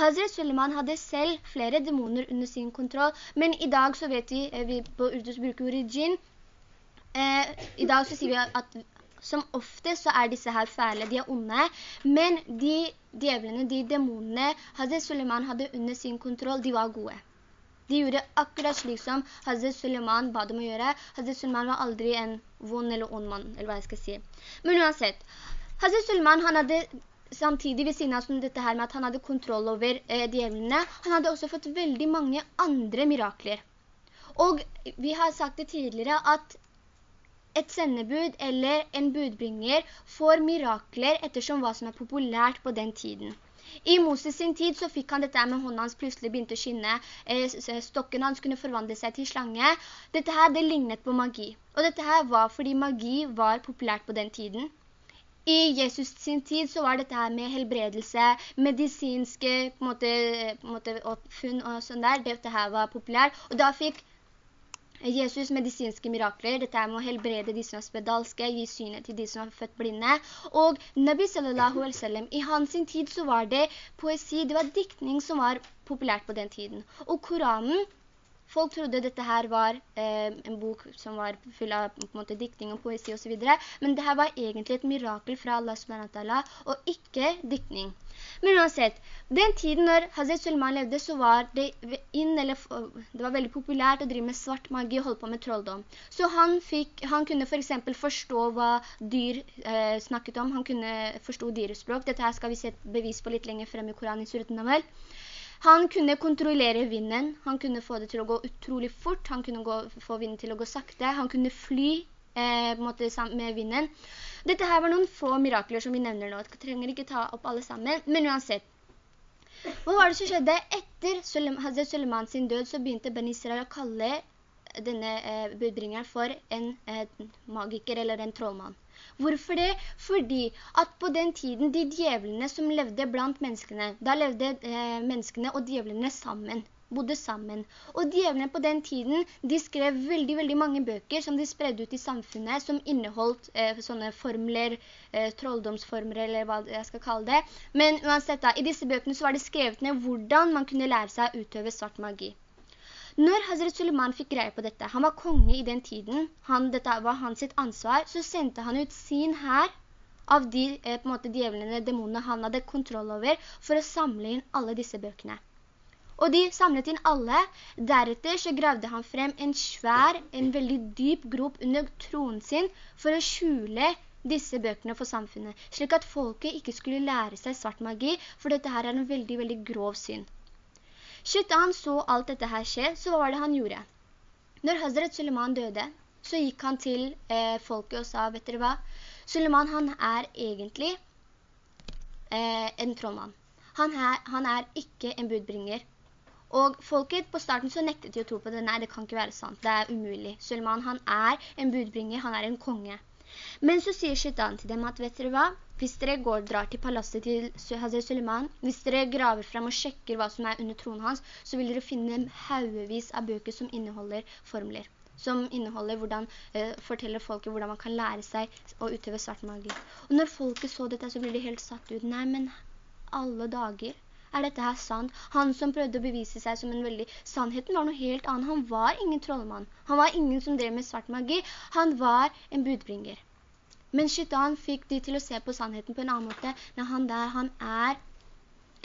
Hazret Suleiman hadde selv flere demoner under sin kontroll, men i dag så vet vi, eh, vi på Urdus bruker ordet djinn, eh, i dag så sier vi at som ofte så er disse her fæle, de er onde, men de djevlene, de dæmonene Hazret Suleiman hadde under sin kontroll, de var gode. De gjorde akkurat slik som Hazret Suleiman ba dem å gjøre. Hazret Suleiman var aldri en vond eller ond mann, eller hva jeg skal si. Men uansett, Hazret Suleiman, han hadde samtidig ved siden av dette her med at han hadde kontroll over eh, djevlene, han hadde også fått veldig mange andre mirakler. Og vi har sagt det tidligere at et sendebud eller en budbringer får mirakler ettersom hva som er populært på den tiden. I Moses sin tid så fikk han dette med hånden hans plutselig begynte å skinne, eh, stokken hans kunne forvandle seg til slange. Dette her, det lignet på magi. Og dette her var fordi magi var populært på den tiden. I Jesus sin tid så var dette her med helbredelse, medisinske på måte, på måte, funn og sånn der, dette her var populært. Og da fikk Jesus medisinske mirakler, dette er med å helbrede de som er spedalske, gi synet til de som er født blinde. Og Nabi sallallahu alaihi wasallam, i hans tid så var det poesi, det var diktning som var populært på den tiden. Og Koranen, Folk trodde dette her var eh, en bok som var full av måte, diktning og poesi og så videre, men det her var egentlig et mirakel fra Allah subhanahu og ikke diktning. Men uansett, den tiden når Hazret Sulman levde, så var det, inn, eller, det var veldig populært å drive med svart magi og holde på med trolldom. Så han, fikk, han kunne for eksempel forstå hva dyr eh, snakket om, han kunne forstå dyrespråk. Dette her skal vi se bevis på litt lenger frem i Koranen i Surat Navel. Han kunne kontrollere vinden, han kunne få det til å gå utrolig fort, han kunne gå, få vinden til å gå sakte, han kunne fly eh, måte, med vinden. Dette her var noen få mirakler som vi nevner nå, jeg trenger ikke ta opp alle sammen, men uansett. Hva var det som skjedde? Etter Hazret Suleiman sin død så begynte Ben Israel å kalle denne eh, budbringeren for en eh, magiker eller en trollmann. Hvorfor det? Fordi at på den tiden de djevlene som levde blant menneskene, da levde eh, menneskene og djevlene sammen bodde sammen. Og djevlene på den tiden, de skrev veldig, veldig mange bøker som de spredde ut i samfunnet, som inneholdt eh, sånne formler, eh, trolldomsformer, eller hva jeg skal kalle det. Men uansett da, i disse bøkene så var det skrevet ned hvordan man kunne lære seg å utøve svart magi. Når Hazret Suleiman fikk greie på dette, han var konge i den tiden, han, dette var hans sitt ansvar, så sendte han ut sin her av de eh, måte djevelene, dæmonene han hadde kontroll over, for å samle inn alle disse bøkene. Og de samlet inn alle. Deretter så gravde han frem en svær, en veldig dyp grop under tronen sin for å skjule disse bøkene for samfunnet, slik at folket ikke skulle lære seg svart magi, for dette her er en veldig, veldig grov synd. Shaitan så alt dette her skje, så hva var det han gjorde? Når Hazret Suleiman døde, så gikk han til eh, folket og sa, vet dere hva? Suleiman han er egentlig eh, en trollmann. Han han er ikke en budbringer. Og folket på starten så nektet de å tro på det. Nei, det kan ikke være sant. Det er umulig. Suleiman han er en budbringer, han er en konge. Men så sier Shaitan til dem at, vet dere hva? Hvis dere går og drar til palasset til Hazar Suleiman, hvis dere graver frem og sjekker hva som er under tronen hans, så vil dere finne haugevis av bøker som inneholder formler som inneholder hvordan, uh, forteller folket hvordan man kan lære seg å utøve svart magi. Og når folket så dette, så blir de helt satt ut. Nei, men alle dager, er dette her sant? Han som prøvde å bevise seg som en veldig... Sannheten var noe helt annet. Han var ingen trollmann. Han var ingen som drev med svart magi. Han var en budbringer. Men Shaitan fikk de til å se på sannheten på en annen måte, når han der, han er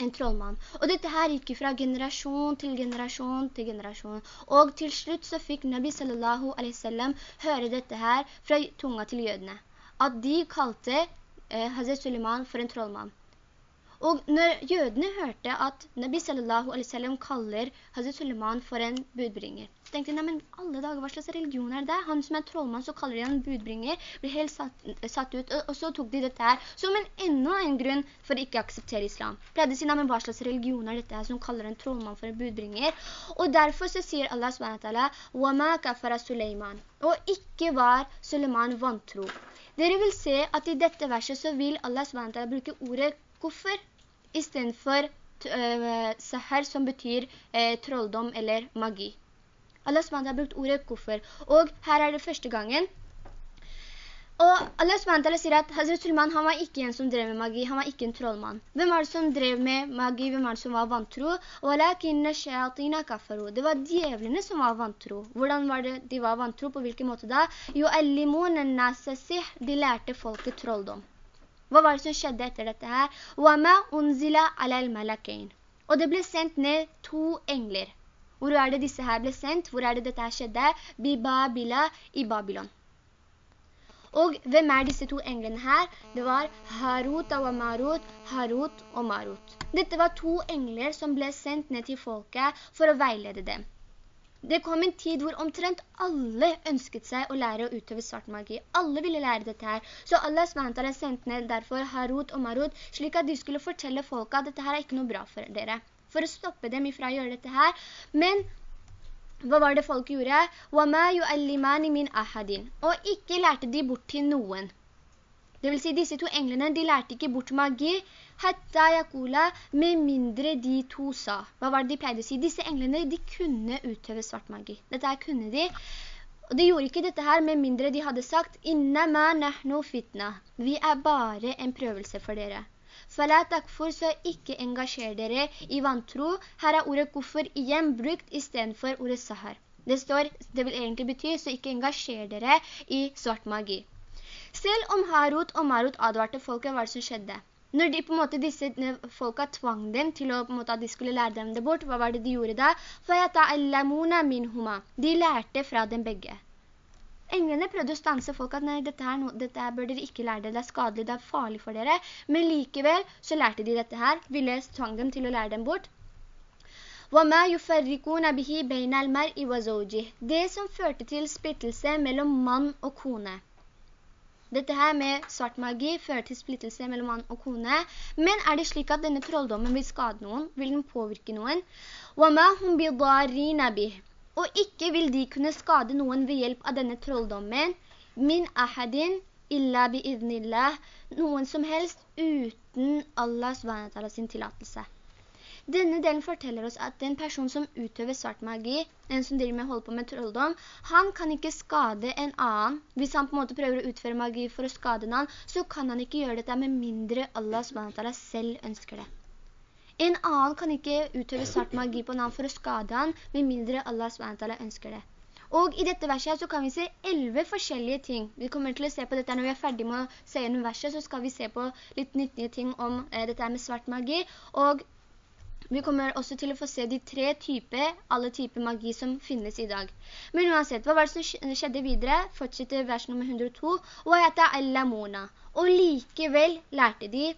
en trollmann. Og dette her gikk fra generasjon til generasjon til generasjon. Og til slutt så fikk Nabi sallallahu alaihi sallam høre dette her fra tunga til jødene. At de kalte eh, Hazret Suleiman for en trollmann. Og når jødene hørte at Nabi sallallahu alaihi sallam kaller Hazret Suleiman for en budbringer, tenkte de, nei, men alle dager, hva slags religion er det? Han som er trollmann, så kaller de han budbringer, blir helt satt, satt ut, og, og, så tok de dette her som en enda en grunn for å ikke akseptere islam. Pleide å si, nei, men hva slags religion er dette her som kaller en trollmann for en budbringer? Og derfor så sier Allah SWT, وَمَا كَفَرَ Suleiman», og ikke var Suleiman vantro. Dere vil se at i dette verset så vil Allah SWT bruke ordet koffer i stedet for uh, sahar som betyr uh, trolldom eller magi. Allah SWT har brukt ordet kuffer, og her er det første gangen. Og Allah SWT sier at Hazret Sulman, han var ikke en som drev med magi, han var ikke en trollmann. Hvem var det som drev med magi, hvem var det som var vantro? Det var djevlene som var vantro. Hvordan var det de var vantro, på hvilken måte da? Jo, de lærte folket trolldom. Hva var det som skjedde etter dette her? Og det ble sendt ned to engler. Hvor er det disse her ble sendt? Hvor er det dette her skjedde? Bibabila i Babylon. Og hvem er disse to englene her? Det var Harut og Marut, Harut og Marut. Dette var to engler som ble sendt ned til folket for å veilede dem. Det kom en tid hvor omtrent alle ønsket seg å lære å utøve svart magi. Alle ville lære dette her. Så Allah SWT sendte ned derfor Harut og Marut, slik at de skulle fortelle folket at dette her er ikke noe bra for dere for å stoppe dem ifra å gjøre dette her. Men hva var det folk gjorde? Og ikke lærte de bort til noen. Det vil si, disse to englene, de lærte ikke bort magi, «Hatta yakula», med mindre de to sa. Hva var det de pleide å si? Disse englene, de kunne utøve svart magi. Dette her kunne de. Og de gjorde ikke dette her med mindre de hadde sagt, «Innama nahnu fitna». Vi er bare en prøvelse for dere. Fala takfur, så ikke engasjer dere i vantro. Her er ordet kuffer igjen brukt i stedet for ordet sahar. Det står, det vil egentlig bety, så ikke engasjer dere i svart magi. Selv om Harut og Marut advarte folket, hva som skjedde? Når de på en måte disse folka tvang dem til å, på en måte, at de skulle lære dem det bort, hva var det de gjorde da? De lærte fra dem begge. Englene prøvde å stanse folk at nei, dette, her, dette bør dere ikke lære det, det er skadelig, det er farlig for dere. Men likevel så lærte de dette her, ville tvang dem til å lære dem bort. Det som førte til splittelse mellom mann og kone. Dette her med svart magi fører til splittelse mellom mann og kone. Men er det slik at denne trolldommen vil skade noen? Vil den påvirke noen? og ikke vil de kunne skade noen ved hjelp av denne trolldommen, min ahadin illa biidnillah, noen som helst uten Allahs vanatala sin tilatelse. Denne delen forteller oss at den person som utøver svart magi, den som driver med å holde på med trolldom, han kan ikke skade en annen. Hvis han på en måte prøver å utføre magi for å skade en annen, så kan han ikke gjøre dette med mindre Allahs vanatala selv ønsker det. En annen kan ikke utøve svart magi på en annen for å skade han, med mindre Allah SWT ønsker det. Og i dette verset så kan vi se 11 forskjellige ting. Vi kommer til å se på dette når vi er ferdige med å se gjennom verset, så skal vi se på litt nyttige ting om eh, dette med svart magi. Og vi kommer også til å få se de tre typer, alle typer magi som finnes i dag. Men uansett, hva var det som skjedde videre? Fortsetter vers nummer 102. Og likevel lærte de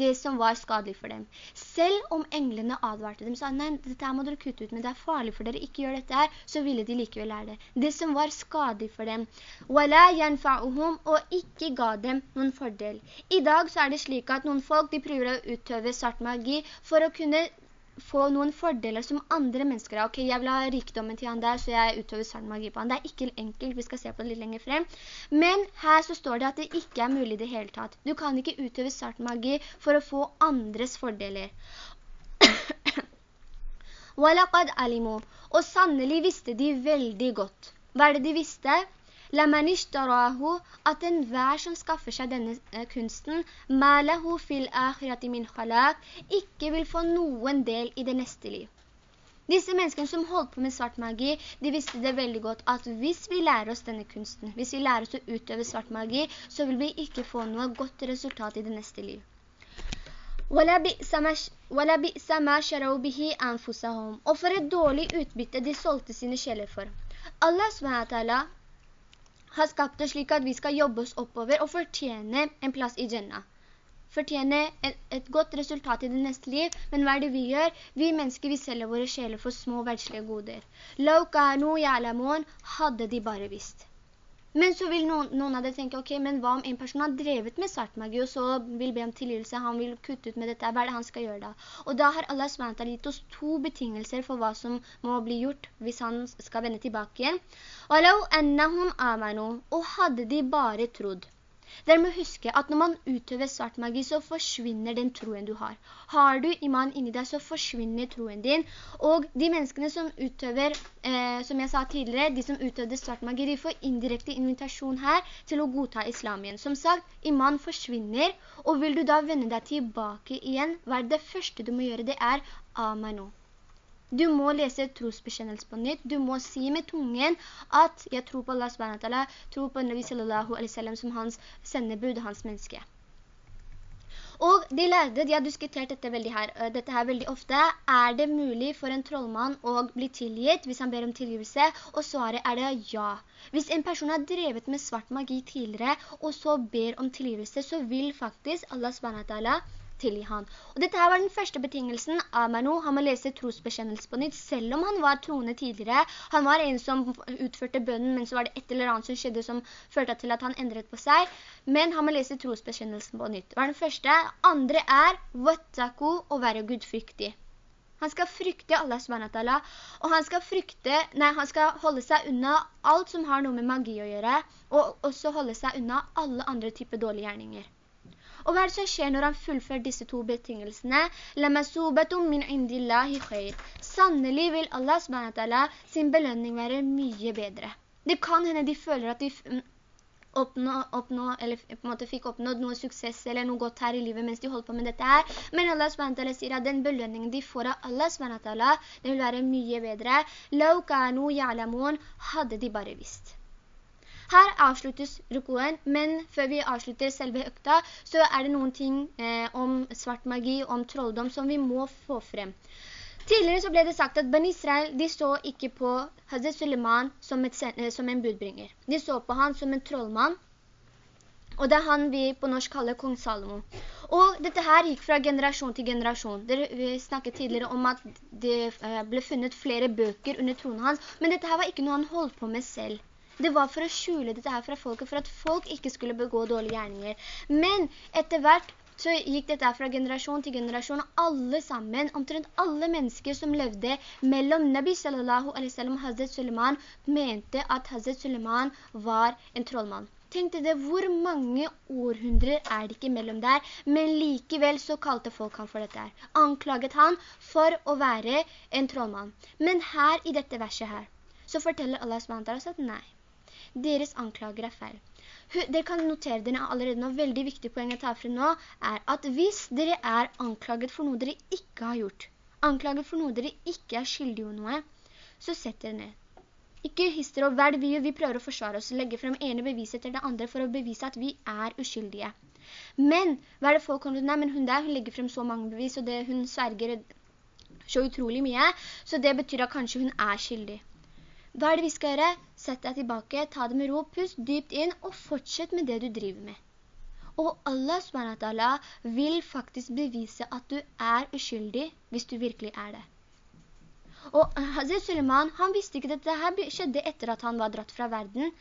det som var skadelig for dem. Selv om englene advarte dem, sa nei, dette her må dere kutte ut, men det er farlig for dere, ikke gjør dette her, så ville de likevel lære det. Det som var skadelig for dem. Og ikke ga dem noen fordel. I dag så er det slik at noen folk, de prøver å utøve svart magi for å kunne få noen fordeler som andre mennesker har. Ok, jeg vil ha rikdommen til han der, så jeg utøver svart magi på han. Det er ikke enkelt, vi skal se på det litt lenger frem. Men her så står det at det ikke er mulig det hele tatt. Du kan ikke utøve svart magi for å få andres fordeler. Og sannelig visste de veldig godt. Hva er det de visste? La man ishtarahu, at enhver som skaffer seg denne eh, kunsten, malahu fil akhirati min khalaq, ikke vil få noen del i det neste liv. Disse menneskene som holdt på med svart magi, de visste det veldig godt at hvis vi lærer oss denne kunsten, hvis vi lærer oss å utøve svart magi, så vil vi ikke få noe godt resultat i det neste liv. Og for et dårlig utbytte de solgte sine kjeller for. Allah har skapt det slik at vi skal jobbe oss oppover og fortjene en plass i Jannah. Fortjene et, godt resultat i det neste liv, men hva er det vi gjør? Vi mennesker, vi selger våre sjeler for små verdslige goder. Laukanu ya'lamun hadde de bare visst. Men så vil noen, noen, av dere tenke, ok, men hva om en person har drevet med svartmagi, og så vil be om tilgivelse, han vil kutte ut med dette, hva er det han skal gjøre da? Og da har Allah SWT gitt oss to betingelser for hva som må bli gjort hvis han skal vende tilbake igjen. Og hadde de bare trodd. Dere må huske at når man utøver svart magi, så forsvinner den troen du har. Har du iman inni deg, så forsvinner troen din. Og de menneskene som utøver, eh, som jeg sa tidligere, de som utøver svart magi, de får indirekte invitasjon her til å godta islam igjen. Som sagt, iman forsvinner, og vil du da vende deg tilbake igjen, hva er det første du må gjøre? Det er amano. Du må lese trosbekjennelse på nytt. Du må si med tungen at jeg tror på Allah subhanahu tror på Nabi sallallahu alaihi wasallam som hans sendebud, hans menneske. Og de lærde, de har diskutert dette veldig her, dette her veldig ofte. Er det mulig for en trollmann å bli tilgitt hvis han ber om tilgivelse? Og svaret er det ja. Hvis en person har drevet med svart magi tidligere, og så ber om tilgivelse, så vil faktisk Allah SWT tilgi han. Og dette her var den første betingelsen. Amanu, han må lese trosbekjennelse på nytt, selv om han var troende tidligere. Han var en som utførte bønnen, men så var det et eller annet som skjedde som førte til at han endret på seg. Men han må lese trosbekjennelsen på nytt. Det var den første. Andre er wattaku, å være gudfryktig. Han skal frykte Allah SWT, og han skal frykte, nei, han skal holde seg unna alt som har noe med magi å gjøre, og også holde seg unna alle andre typer dårlige gjerninger. Og hva er det som skjer når han fullfører disse to betingelsene? min indillahi khair. Sannelig vil Allah SWT sin belønning være mye bedre. Det kan hende de føler at de oppnå, oppnå, eller på en måte fikk oppnådd noe suksess eller noe godt her i livet mens de holdt på med dette her. Men Allah SWT sier at den belønningen de får av Allah SWT, vil være mye bedre. Laukanu ya'lamun hadde de bare visst. Her avsluttes rukoen, men før vi avslutter selve økta, så er det noen ting eh, om svart magi, om trolldom, som vi må få frem. Tidligere så ble det sagt at Ben Israel, de så ikke på Hazret Suleiman som, et, eh, som en budbringer. De så på han som en trollmann, og det er han vi på norsk kaller Kong Salomo. Og dette her gikk fra generasjon til generasjon. vi snakket tidligere om at det eh, ble funnet flere bøker under tronen hans, men dette her var ikke noe han holdt på med selv. Det var for å skjule dette her fra folket, for at folk ikke skulle begå dårlige gjerninger. Men etter hvert så gikk dette fra generasjon til generasjon, og alle sammen, omtrent alle mennesker som levde mellom Nabi sallallahu alaihi sallam og Hazret Suleiman, mente at Hazret Suleiman var en trollmann. Tenk det, hvor mange århundrer er det ikke mellom der, men likevel så kalte folk han for dette her. Anklaget han for å være en trollmann. Men her i dette verset her, så forteller Allah SWT at nei, deres anklager er feil. Dere kan notere dere allerede nå, veldig viktig poeng å ta frem nå, er at hvis dere er anklaget for noe dere ikke har gjort, anklaget for noe dere ikke er skyldige om noe, så sett dere ned. Ikke hister og verd, vi vi prøver å forsvare oss, legge frem ene bevis etter det andre for å bevise at vi er uskyldige. Men, hva er det folk kommer til? Nei, men hun der, hun legger frem så mange bevis, og det, hun sverger så utrolig mye, så det betyr at kanskje hun er skyldig. Hva er det vi skal gjøre? Sett deg tilbake, ta det med ro, pust dypt inn, og fortsett med det du driver med. Og Allah vil faktisk bevise at du er uskyldig hvis du virkelig er det. Og Hazret Suleiman, han visste ikke at dette skjedde etter at han var dratt fra verden,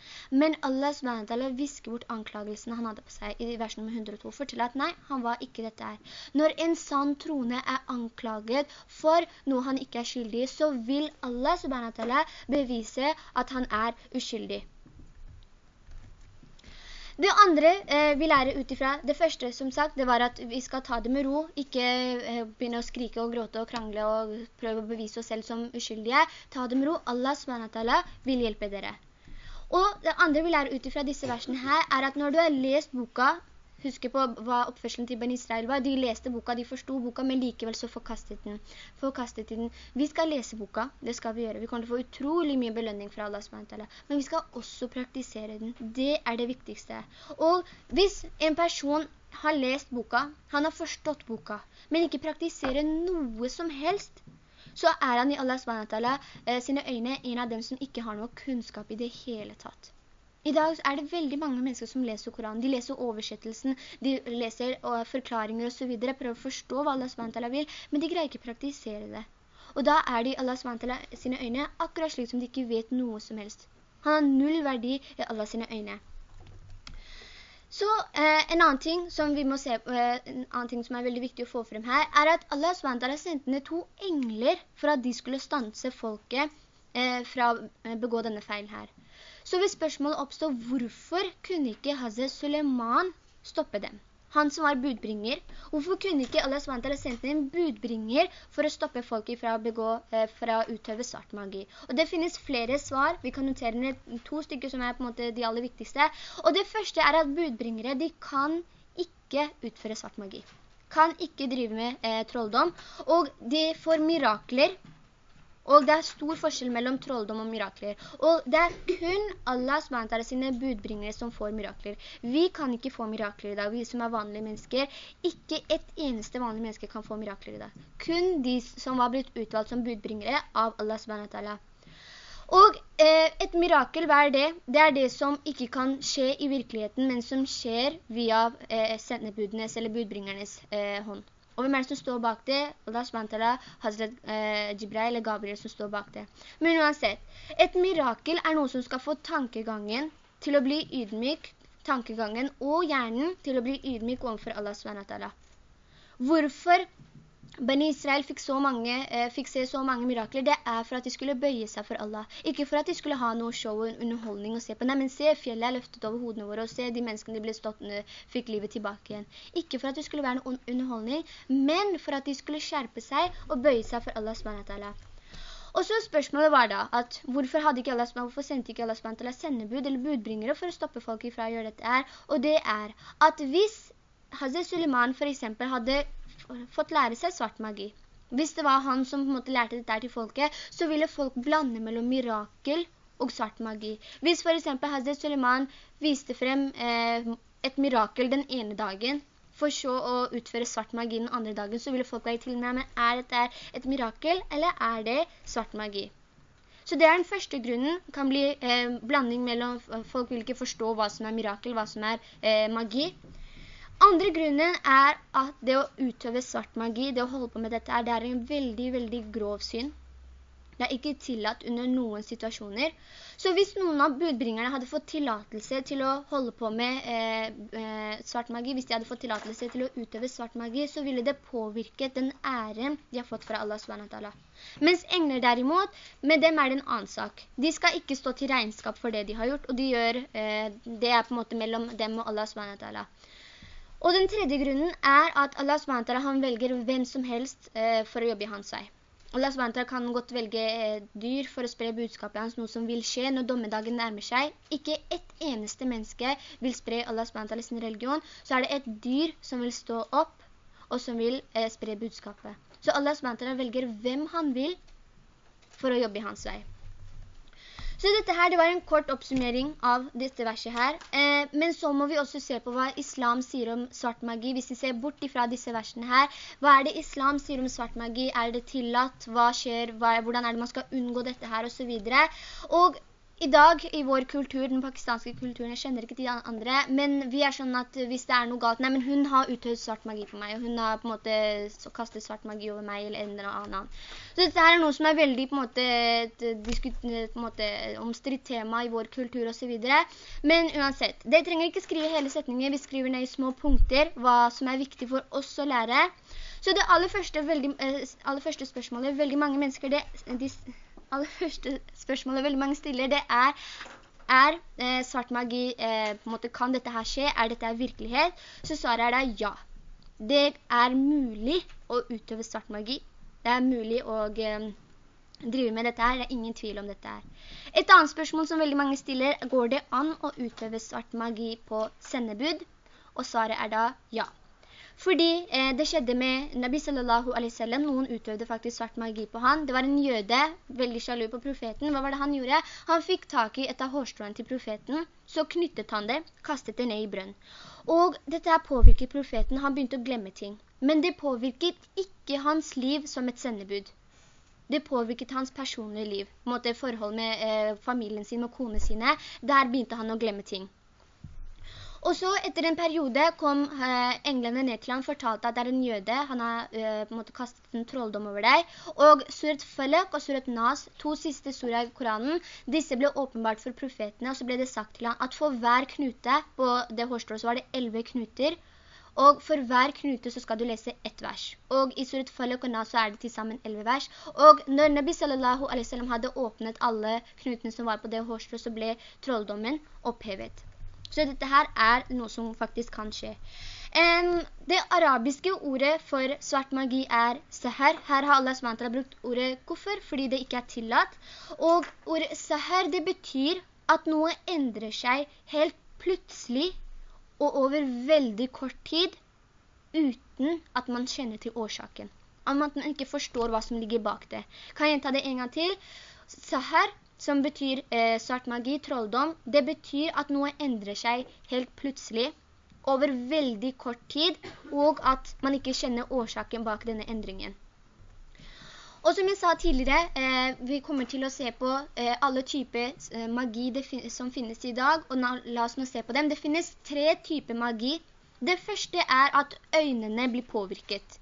men Allah SWT visker bort anklagelsene han hadde på seg i vers nummer 102, forteller at nei, han var ikke dette her. Når en sann trone er anklaget for noe han ikke er skyldig, så vil Allah SWT bevise at han er uskyldig. Det andre eh, vi lærer utifra, det første som sagt, det var at vi skal ta det med ro, ikke eh, begynne å skrike og gråte og krangle og prøve å bevise oss selv som uskyldige. Ta det med ro, Allah SWT vil hjelpe dere. Og det andre vi lærer utifra disse versene her, er at når du har lest boka, husker på hva oppførselen til Ben Israel var. De leste boka, de forstod boka, men likevel så forkastet den. Forkastet den. Vi skal lese boka, det skal vi gjøre. Vi kommer til å få utrolig mye belønning fra Allah SWT. Men vi skal også praktisere den. Det er det viktigste. Og hvis en person har lest boka, han har forstått boka, men ikke praktiserer noe som helst, så er han i Allah SWT eh, sine øyne en av dem som ikke har noe kunnskap i det hele tatt. I dag er det veldig mange mennesker som leser Koranen. De leser oversettelsen, de leser uh, forklaringer og så videre, prøver å forstå hva Allah SWT vil, men de greier ikke praktisere det. Og da er de Allah SWT sine øyne akkurat slik som de ikke vet noe som helst. Han har null verdi i Allah sine øyne. Så eh, en annen ting som vi må se eh, en ting som er veldig viktig å få frem her, er at Allah SWT sendte ned to engler for at de skulle stanse folket eh, fra å eh, begå denne feilen her. Så vil spørsmålet oppstå, hvorfor kunne ikke Hazret Suleiman stoppe dem? Han som var budbringer. Hvorfor kunne ikke Allah SWT sendt en budbringer for å stoppe folket fra å, begå, eh, fra å utøve svart magi? Og det finnes flere svar. Vi kan notere ned to stykker som er på en måte de aller viktigste. Og det første er at budbringere, de kan ikke utføre svart magi. Kan ikke drive med eh, trolldom. Og de får mirakler Og det er stor forskjell mellom trolldom og mirakler. Og det er kun Allah SWT sine budbringere som får mirakler. Vi kan ikke få mirakler i dag, vi som er vanlige mennesker. Ikke et eneste vanlig menneske kan få mirakler i dag. Kun de som var blitt utvalgt som budbringere av Allah SWT. Og eh, et mirakel, hva er det? Det er det som ikke kan skje i virkeligheten, men som skjer via eh, sendebudenes eller budbringernes eh, hånd. Og hvem er det som står bak det? Allah SWT, Hazret eh, Jibreel eller Gabriel som står bak det. Men uansett, et mirakel er noe som skal få tankegangen til å bli ydmyk, tankegangen og hjernen til å bli ydmyk overfor Allah SWT. Hvorfor Bani Israel fikk, mange, eh, fikk, se så mange mirakler, det er for at de skulle bøye seg for Allah. Ikke for at de skulle ha noe show og underholdning å se på. Nei, men se, fjellet er løftet over hodene våre, og se de menneskene de ble stått, fikk livet tilbake igjen. Ikke for at det skulle være noe underholdning, men for at de skulle skjerpe seg og bøye seg for Allah SWT. Og så spørsmålet var da at hvorfor, hadde ikke Allah, hvorfor sendte ikke Allah SWT sendebud eller budbringere for å stoppe folk ifra å gjøre dette her? Og det er at hvis Hazret Suleiman for eksempel hadde fått lære seg svart magi. Hvis det var han som på en måte lærte dette til folket, så ville folk blande mellom mirakel og svart magi. Hvis for eksempel Hazret Suleiman viste frem eh, et mirakel den ene dagen, for så å utføre svart magi den andre dagen, så ville folk være til med, men er dette et mirakel, eller er det svart magi? Så det er den første grunnen, kan bli eh, blanding mellom, folk vil ikke forstå hva som er mirakel, hva som er eh, magi. Andre grunnen er at det å utøve svart magi, det å holde på med dette, er, det er en veldig, veldig grov syn. Det er ikke tillatt under noen situasjoner. Så hvis noen av budbringerne hadde fått tillatelse til å holde på med eh, eh, svart magi, hvis de hadde fått tillatelse til å utøve svart magi, så ville det påvirket den æren de har fått fra Allah SWT. Mens engler derimot, med dem er det en annen sak. De skal ikke stå til regnskap for det de har gjort, og de gjør, eh, det er på en måte mellom dem og Allah SWT. Og den tredje grunnen er at Allah SWT han velger hvem som helst eh, for å jobbe i hans vei. Allah SWT kan godt velge eh, dyr for å spre budskapet hans, noe som vil skje når dommedagen nærmer seg. Ikke et eneste menneske vil spre Allah SWT sin religion, så er det et dyr som vil stå opp og som vil eh, spre budskapet. Så Allah SWT velger hvem han vil for å jobbe i hans vei. Så dette her, det var en kort oppsummering av dette verset her. Eh, men så må vi også se på hva islam sier om svart magi. Hvis vi ser bort ifra disse versene her, hva er det islam sier om svart magi? Er det tillatt? Hva skjer? Hva, hvordan er det man skal unngå dette her? Og så videre. Og i dag, i vår kultur, den pakistanske kulturen, jeg kjenner ikke de andre, men vi er sånn at hvis det er noe galt, nei, men hun har utøvd svart magi på meg, og hun har på en måte kastet svart magi over meg, eller en eller annen. Så dette her er noe som er veldig på en måte, diskut, på en måte omstridt tema i vår kultur og så videre. Men uansett, det trenger ikke skrive hele setningen, vi skriver ned i små punkter hva som er viktig for oss å lære. Så det aller første, veldig, eh, aller første spørsmålet, veldig mange mennesker, det, de, aller første spørsmålet veldig mange stiller, det er, er eh, svart magi, eh, på en måte, kan dette her skje? Er dette virkelighet? Så svaret er da ja. Det er mulig å utøve svart magi. Det er mulig å eh, drive med dette her. Det er ingen tvil om dette her. Et annet spørsmål som veldig mange stiller, går det an å utøve svart magi på sendebud? Og svaret er da ja. Fordi eh, det skjedde med Nabi sallallahu alaihi sallam, noen utøvde faktisk svart magi på han. Det var en jøde, veldig sjalu på profeten. Hva var det han gjorde? Han fikk tak i et av hårstråene til profeten, så knyttet han det, kastet det ned i brønn. Og dette her påvirket profeten, han begynte å glemme ting. Men det påvirket ikke hans liv som et sendebud. Det påvirket hans personlige liv, måte forhold med eh, familien sin og kone sine. Der begynte han å glemme ting. Og så etter en periode kom eh, englene ned til han, fortalte at det er en jøde, han har eh, på en måte kastet en trolldom over deg. Og surat Falak og surat Nas, to siste surah i Koranen, disse ble åpenbart for profetene, og så ble det sagt til han at for hver knute på det hårstrået så var det 11 knuter, og for hver knute så skal du lese ett vers. Og i surat Falak og Nas så er det til sammen 11 vers. Og når Nabi sallallahu alaihi wasallam hadde åpnet alle knutene som var på det hårstrået, så ble trolldommen opphevet. Så dette her er noe som faktisk kan skje. Um, det arabiske ordet for svart magi er seher. Her har Allah SWT brukt ordet kuffer, fordi det ikke er tillatt. Og ordet seher, det betyr at noe endrer seg helt plutselig og over veldig kort tid, uten at man kjenner til årsaken. om at man ikke forstår hva som ligger bak det. Kan jeg gjenta det en gang til? Sahar, som betyr eh, svart magi, trolldom, det betyr at noe endrer seg helt plutselig, over veldig kort tid, og at man ikke kjenner årsaken bak denne endringen. Og som jeg sa tidligere, eh, vi kommer til å se på eh, alle typer eh, magi fin som finnes i dag, og la oss nå se på dem. Det finnes tre typer magi. Det første er at øynene blir påvirket.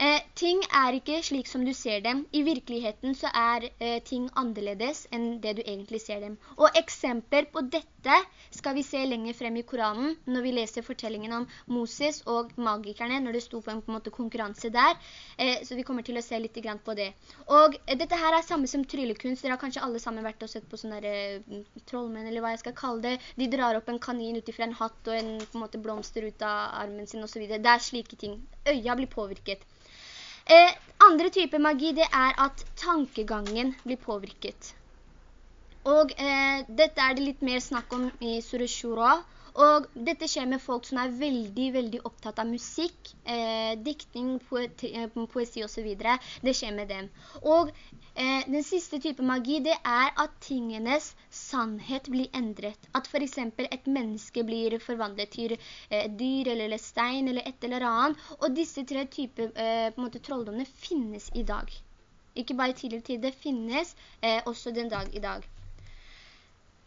Eh, ting er ikke slik som du ser dem. I virkeligheten så er eh, ting annerledes enn det du egentlig ser dem. Og eksempler på dette skal vi se lenger frem i Koranen, når vi leser fortellingen om Moses og magikerne, når det sto på en, på en måte konkurranse der. Eh, så vi kommer til å se litt på det. Og eh, dette her er samme som tryllekunst. Dere har kanskje alle sammen vært og sett på sånne eh, trollmenn, eller hva jeg skal kalle det. De drar opp en kanin utifra en hatt og en en måte blomster ut av armen sin og så videre. Det er slike ting. Øya blir påvirket. Eh, andre type magi det er at tankegangen blir påvirket. Og eh, dette er det litt mer snakk om i Surah og dette skjer med folk som er veldig, veldig opptatt av musikk, eh, diktning, poeti, eh, poesi og så videre. Det skjer med dem. Og eh, den siste type magi, det er at tingenes sannhet blir endret. At for eksempel et menneske blir forvandlet til eh, dyr eller stein eller et eller annet. Og disse tre typer eh, trolldommene finnes i dag. Ikke bare i tidligere tid, det finnes eh, også den dag i dag.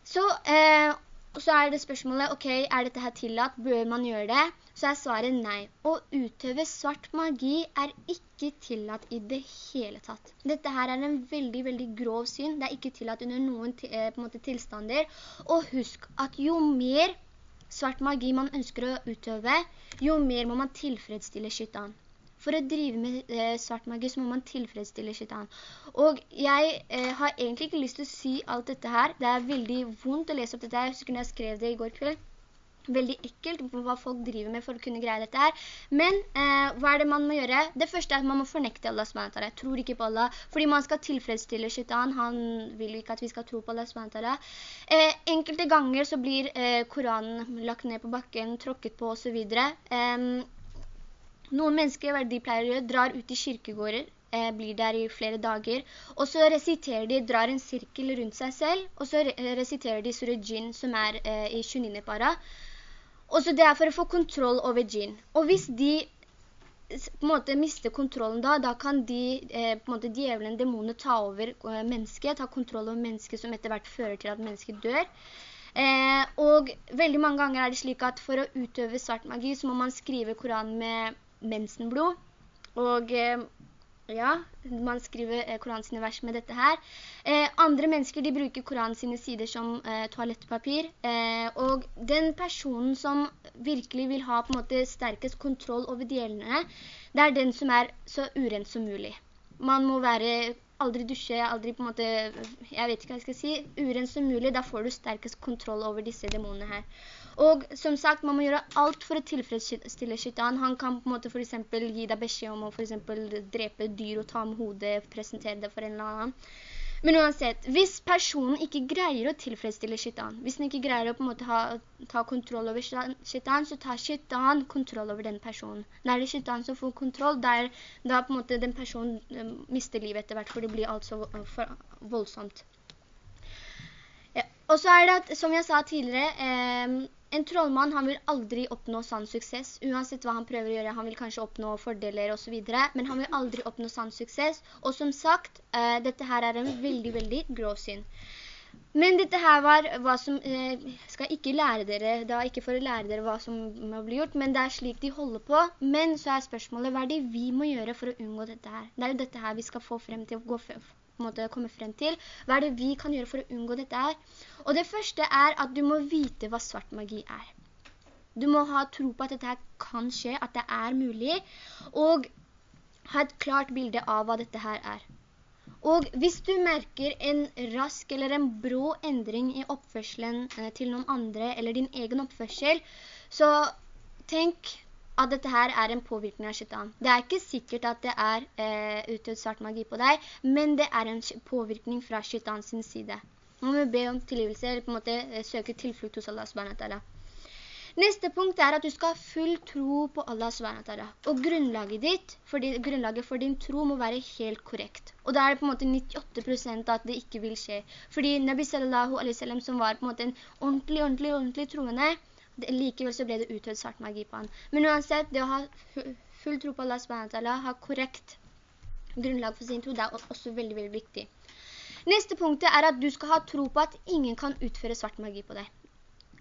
Så, eh, og så er det spørsmålet, ok, er dette her tillatt? Bør man gjøre det? Så er svaret nei. Å utøve svart magi er ikke tillatt i det hele tatt. Dette her er en veldig, veldig grov syn. Det er ikke tillatt under noen eh, måte, tilstander. Og husk at jo mer svart magi man ønsker å utøve, jo mer må man tilfredsstille skytteren. For å drive med eh, svart magi så må man tilfredsstille shaitan. Og jeg eh, har egentlig ikke lyst til å si alt dette her. Det er veldig vondt å lese opp dette her. Husker når jeg skrev det i går kveld. Veldig ekkelt hva folk driver med for å kunne greie dette her. Men eh, hva er det man må gjøre? Det første er at man må fornekte Allah SWT. Jeg tror ikke på Allah, fordi man skal tilfredsstille shaitan. Han vil ikke at vi skal tro på Allah SWT. Eh, enkelte ganger så blir eh, Koranen lagt ned på bakken, tråkket på og så videre. Noen mennesker, hva de pleier å gjøre, drar ut i kirkegårder, eh, blir der i flere dager, og så resiterer de, drar en sirkel rundt seg selv, og så resiterer de Surah Jinn, som er eh, i 29. para. Og så det er for å få kontroll over Jinn. Og hvis de på en måte mister kontrollen da, da kan de, eh, på en måte djevelen, demoner ta over eh, mennesket, ta kontroll over mennesket som etter hvert fører til at mennesket dør. Eh, og veldig mange ganger er det slik at for å utøve svart magi så må man skrive Koranen med mensenblod. Og eh, ja, man skriver eh, Koran sine vers med dette her. Eh, andre mennesker, de bruker Koran sine sider som eh, toalettpapir. Eh, og den personen som virkelig vil ha på en måte sterkest kontroll over delene, det er den som er så urent som mulig. Man må være aldri dusje, aldri på en måte, jeg vet ikke hva jeg skal si, urent som mulig, da får du sterkest kontroll over disse dæmonene her. Og som sagt, man må gjøre alt for å tilfredsstille shaitan. Han kan på en måte for eksempel gi deg beskjed om å for eksempel drepe dyr og ta med hodet, presentere det for en eller annen. Men uansett, hvis personen ikke greier å tilfredsstille shaitan, hvis den ikke greier å på en måte ha, ta kontroll over shaitan, så tar shaitan kontroll over den personen. Da er det shaitan som får kontroll, der, da på en måte den personen um, mister livet etter hvert, for det blir alt så uh, voldsomt. Ja. Og så er det at, som jeg sa tidligere, eh, en trollmann, han vil aldri oppnå sann suksess, uansett hva han prøver å gjøre. Han vil kanskje oppnå fordeler og så videre, men han vil aldri oppnå sann suksess. Og som sagt, uh, dette her er en veldig, veldig grov syn. Men dette her var hva som, eh, skal ikke lære dere, da ikke for å lære dere hva som må bli gjort, men det er slik de holder på. Men så er spørsmålet, hva er det vi må gjøre for å unngå dette her? Det er jo dette her vi skal få frem til å gå frem, måte komme frem til. Hva er det vi kan gjøre for å unngå dette her? Og det første er at du må vite hva svart magi er. Du må ha tro på at dette her kan skje, at det er mulig, og ha et klart bilde av hva dette her er. Og hvis du merker en rask eller en brå endring i oppførselen eh, til noen andre, eller din egen oppførsel, så tenk at dette her er en påvirkning av shaitan. Det er ikke sikkert at det er eh, utøvd svart magi på deg, men det er en påvirkning fra shaitans side. Nå må vi be om tilgivelse, eller på en måte eh, søke tilflukt hos Allah subhanahu Neste punkt er at du skal ha full tro på Allah SWT. Og grunnlaget ditt, fordi grunnlaget for din tro må være helt korrekt. Og da er det på en måte 98% at det ikke vil skje. Fordi Nabi sallallahu alaihi wasallam som var på en måte en ordentlig, ordentlig, ordentlig troende, likevel så ble det utøvd svart magi på han. Men uansett, det å ha full tro på Allah SWT, ha korrekt grunnlag for sin tro, det er også veldig, veldig viktig. Neste punktet er at du skal ha tro på at ingen kan utføre svart magi på deg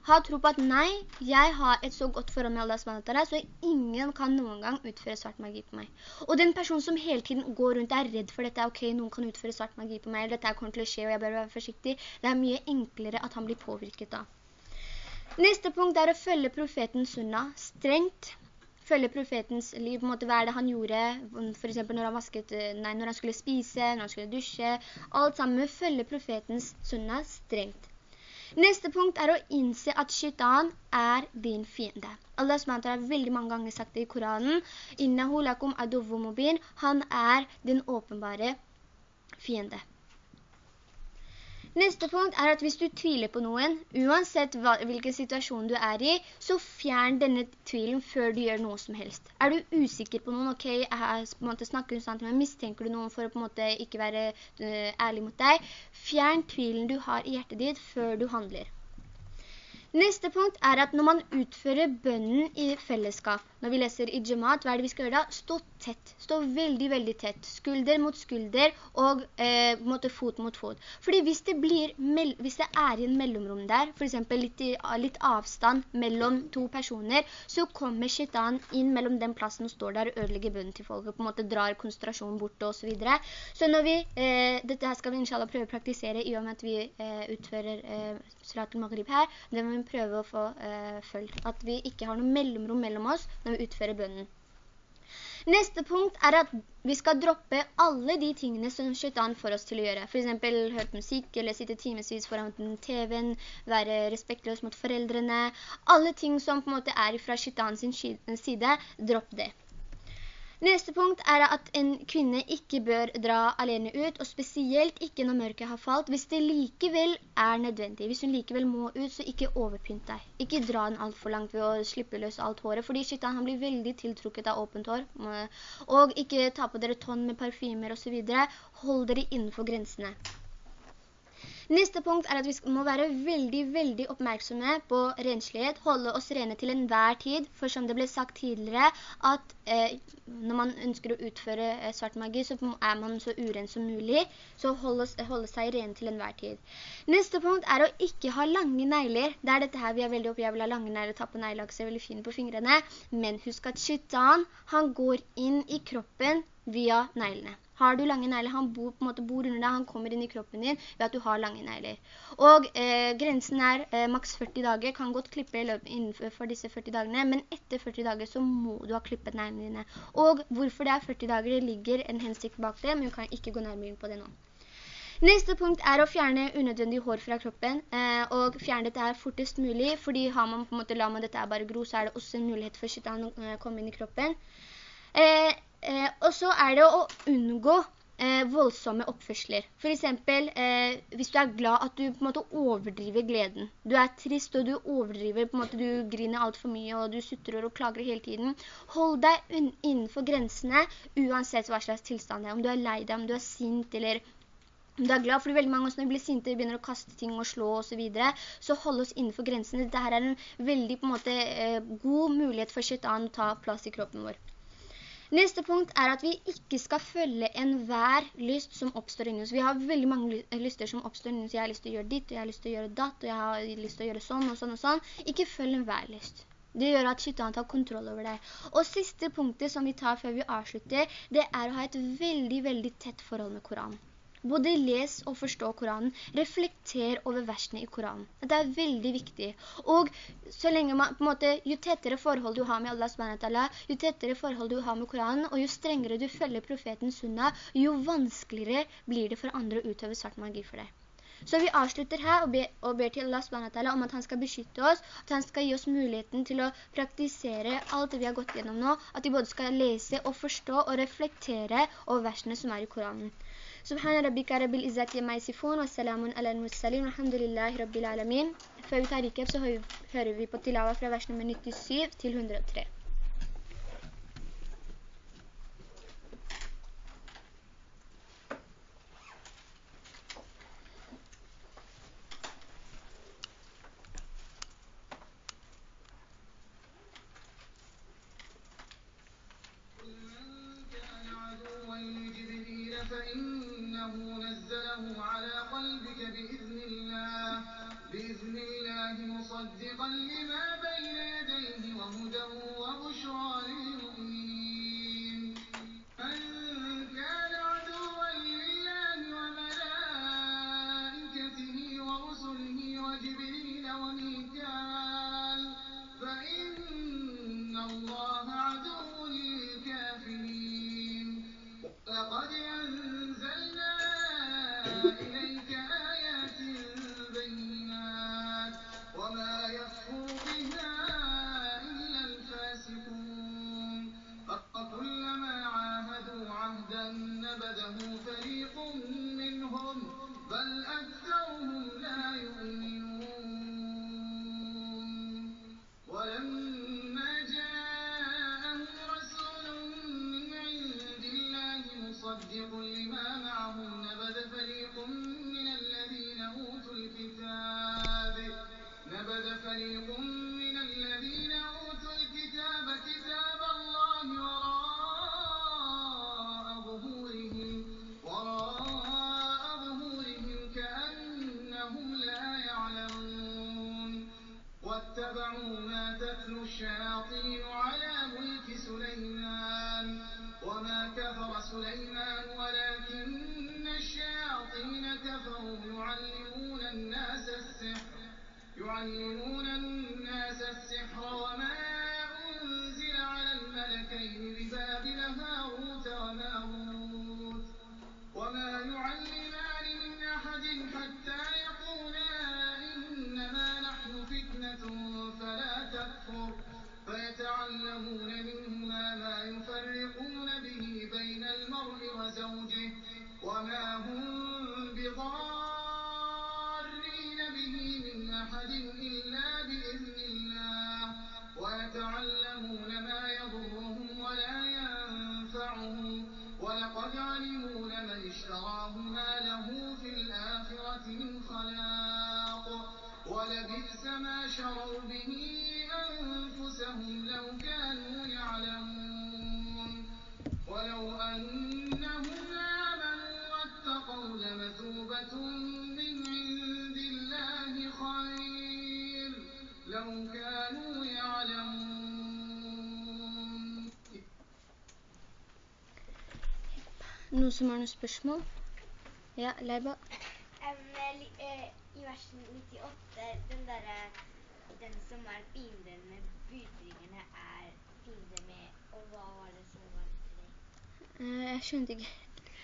ha tro på at nei, jeg har et så godt forhold med Allah SWT, så ingen kan noen gang utføre svart magi på meg. Og den personen som hele tiden går rundt er redd for dette, ok, noen kan utføre svart magi på meg, eller dette kommer til å skje, og jeg bør være forsiktig, det er mye enklere at han blir påvirket da. Neste punkt er å følge profeten sunna strengt, følge profetens liv, på en måte, hva er det han gjorde, for eksempel når han, vasket, nei, når han skulle spise, når han skulle dusje, alt sammen, følge profetens sunna strengt. Neste punkt er å innse at shaitan er din fiende. Allah SWT har veldig mange ganger sagt i Koranen. «Innahu lakum aduvumubin. Han er din åpenbare fiende. Neste punkt er at hvis du tviler på noen, uansett hva, hvilken situasjon du er i, så fjern denne tvilen før du gjør noe som helst. Er du usikker på noen, ok, jeg måte snakker sant, men mistenker du noen for å på en måte ikke være uh, ærlig mot deg, fjern tvilen du har i hjertet ditt før du handler. Neste punkt er at når man utfører bønnen i fellesskap, når vi leser i Jamaat, hva er det vi skal gjøre da? Stå tett, stå veldig, veldig tett, skulder mot skulder og eh, måte fot mot fot. Fordi hvis det, blir, hvis det er i en mellomrom der, for eksempel litt, litt, avstand mellom to personer, så kommer shaitan inn mellom den plassen og står der og ødelegger bunnen til folk, og på en måte drar konsentrasjonen bort og så videre. Så når vi, eh, dette her skal vi inshallah prøve å praktisere i og med at vi eh, utfører eh, Salatul Maghrib her, det må vi prøve å få eh, følt. At vi ikke har noe mellomrom mellom oss når vi utføre bønnen. Neste punkt er at vi skal droppe alle de tingene som shaitan får oss til å gjøre. For eksempel høre musikk, eller sitte timesvis foran TV-en, være respektløs mot foreldrene. Alle ting som på en måte er fra shaitans side, dropp det. Neste punkt er at en kvinne ikke bør dra alene ut, og spesielt ikke når mørket har falt, hvis det likevel er nødvendig. Hvis hun likevel må ut, så ikke overpynt deg. Ikke dra den alt for langt ved å slippe løs alt håret, fordi skittan han blir veldig tiltrukket av åpent hår. Og ikke ta på dere tonn med parfymer og så videre. Hold dere innenfor grensene. Neste punkt er at vi må være veldig, veldig oppmerksomme på renslighet, holde oss rene til enhver tid, for som det ble sagt tidligere, at eh, når man ønsker å utføre eh, svart magi, så er man så uren som mulig, så holde, holde seg rene til enhver tid. Neste punkt er å ikke ha lange negler. Det er dette her vi er veldig oppe, jeg vil ha lange negler, ta på neglelakk, ser veldig fine på fingrene, men husk at skytan, han går inn i kroppen via neglene. Har du lange negler, han bor, på en måte bor under deg, han kommer inn i kroppen din ved at du har lange negler. Og eh, grensen er eh, maks 40 dager, kan godt klippe innenfor disse 40 dagene, men etter 40 dager så må du ha klippet neglene dine. Og hvorfor det er 40 dager, det ligger en hensikt bak det, men vi kan ikke gå nærmere inn på det nå. Neste punkt er å fjerne unødvendig hår fra kroppen, eh, og fjerne dette her fortest mulig, fordi har man på en måte, la man dette bare gro, så er det også en mulighet for skytan å eh, komme inn i kroppen. Eh, og så er det å unngå eh, voldsomme oppførsler. For eksempel, eh, hvis du er glad at du på en måte overdriver gleden. Du er trist og du overdriver, på en måte du griner alt for mye og du sutrer og klager hele tiden. Hold deg innenfor grensene uansett hva slags tilstand det er. Om du er lei deg, om du er sint eller om du er glad, fordi veldig mange også når vi blir sinte, vi begynner å kaste ting og slå og så videre, så hold oss innenfor grensene. Dette er en veldig på en måte eh, god mulighet for shaitan å ta plass i kroppen vår. Neste punkt er at vi ikke skal følge enhver lyst som oppstår inni oss. Vi har veldig mange lyster som oppstår inni oss. Jeg har lyst til å gjøre ditt, og jeg har lyst til å gjøre datt, og jeg har lyst til å gjøre sånn og sånn og sånn. Ikke følg enhver lyst. Det gjør at skyttene tar kontroll over deg. Og siste punktet som vi tar før vi avslutter, det er å ha et veldig, veldig tett forhold med Koranen. Både les og forstå Koranen. Reflekter over versene i Koranen. Det er veldig viktig. Og så lenge man, på en måte, jo tettere forhold du har med Allah jo tettere forhold du har med Koranen, og jo strengere du følger profeten sunna, jo vanskeligere blir det for andre å utøve svart magi for deg. Så vi avslutter her og ber, og ber til Allah SWT om at han skal beskytte oss, at han skal gi oss muligheten til å praktisere alt det vi har gått gjennom nå, at vi både skal lese og forstå og reflektere over versene som er i Koranen. سبحان ربك رب العزة ما يصفون والسلام على المرسلين والحمد لله رب العالمين فبتاريك بسهو hører vi på tilawa fra vers nummer 97 til 103. Noen som har noen spørsmål? Ja, Leiba? Um, I versen 98, den der, den som er fiende med budringene er fiende med, og hva var det som var det? Uh, jeg skjønte ikke.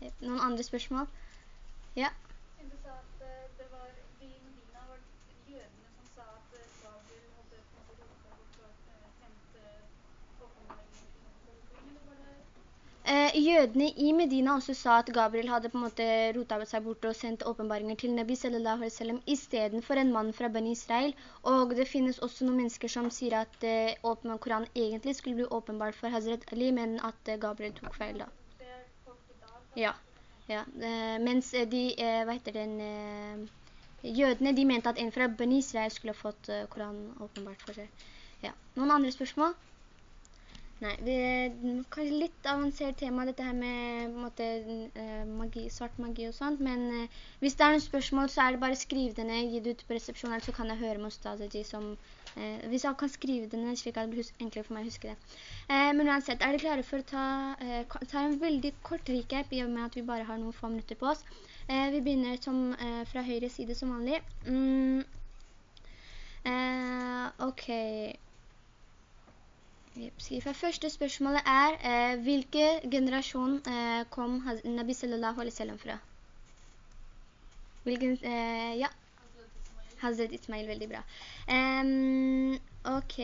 Noen andre spørsmål? Ja. Du sa at eh, det var de Medina var jødene som sa at eh, Gabriel hadde rotet bort og hentet eh, Eh, jødene i Medina også sa at Gabriel hadde på en måte rotet seg bort og sendt åpenbaringer til Nabi sallallahu alaihi wasallam i stedet for en mann fra Ben Israel. Og det finnes også noen mennesker som sier at eh, Koran egentlig skulle bli åpenbart for Hazret Ali, men at eh, Gabriel tok feil da. det er folk i dag? Ja, ja. Eh, mens eh, de, eh, hva heter den, jødene, de mente at en fra Ben Israel skulle fått Koranen Koran åpenbart for seg. Ja. Noen andre spørsmål? Nei, det er kanskje litt avansert tema, dette her med måte, magi, svart magi og sånt, men hvis det er noen spørsmål, så er det bare skriv det ned, gi det ut på resepsjonen, så kan jeg høre med Ustazaji som, hvis jeg kan skrive det ned, slik at det blir enklere for meg å huske det. Eh, men uansett, er det klare for å ta, eh, ta en veldig kort recap, i og med at vi bare har noen få minutter på oss. Eh, vi begynner som, eh, fra høyre side som vanlig. Mm. Eh, ok. Første spørsmålet er, eh, hvilken generasjon eh, kom Nabi sallallahu alaihi sallam fra? Hvilken, eh, ja. Hazret Ismail, veldig bra. Um, ok.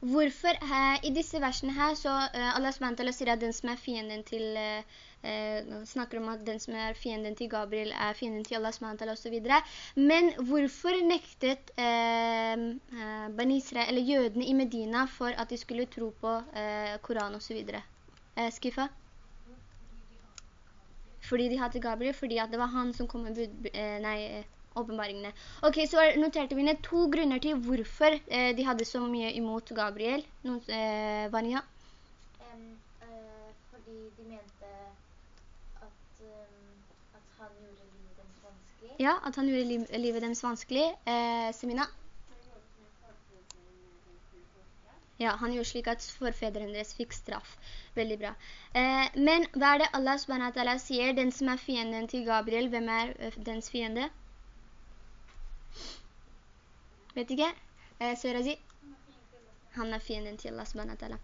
Hvorfor, uh, i disse versene her, så uh, Allah SWT sier at den som er fienden til, uh, snakker om at den som er fienden til Gabriel er fienden til Allah SWT og så videre. Men hvorfor nektet Ben Israel, eller jødene i Medina, for at de skulle tro på Koran og så videre? Skifa? Fordi de hadde Gabriel, fordi det var han som kom med bud, nei, åpenbaringene. Ok, så noterte vi ned to grunner til hvorfor eh, de hadde så mye imot Gabriel. Noen, eh, Vanya? Um, uh, fordi de mente at, um, at, han gjorde livet deres vanskelig. Ja, at han gjorde li livet deres vanskelig. Eh, Semina? Ja, han gjorde slik at forfedrene deres fikk straff. Veldig bra. Eh, men hva er det Allah SWT sier? Den som er fienden til Gabriel, hvem er eh, dens fiende? Vet ikke? Eh, Sørazi? Han er fienden til Allah SWT.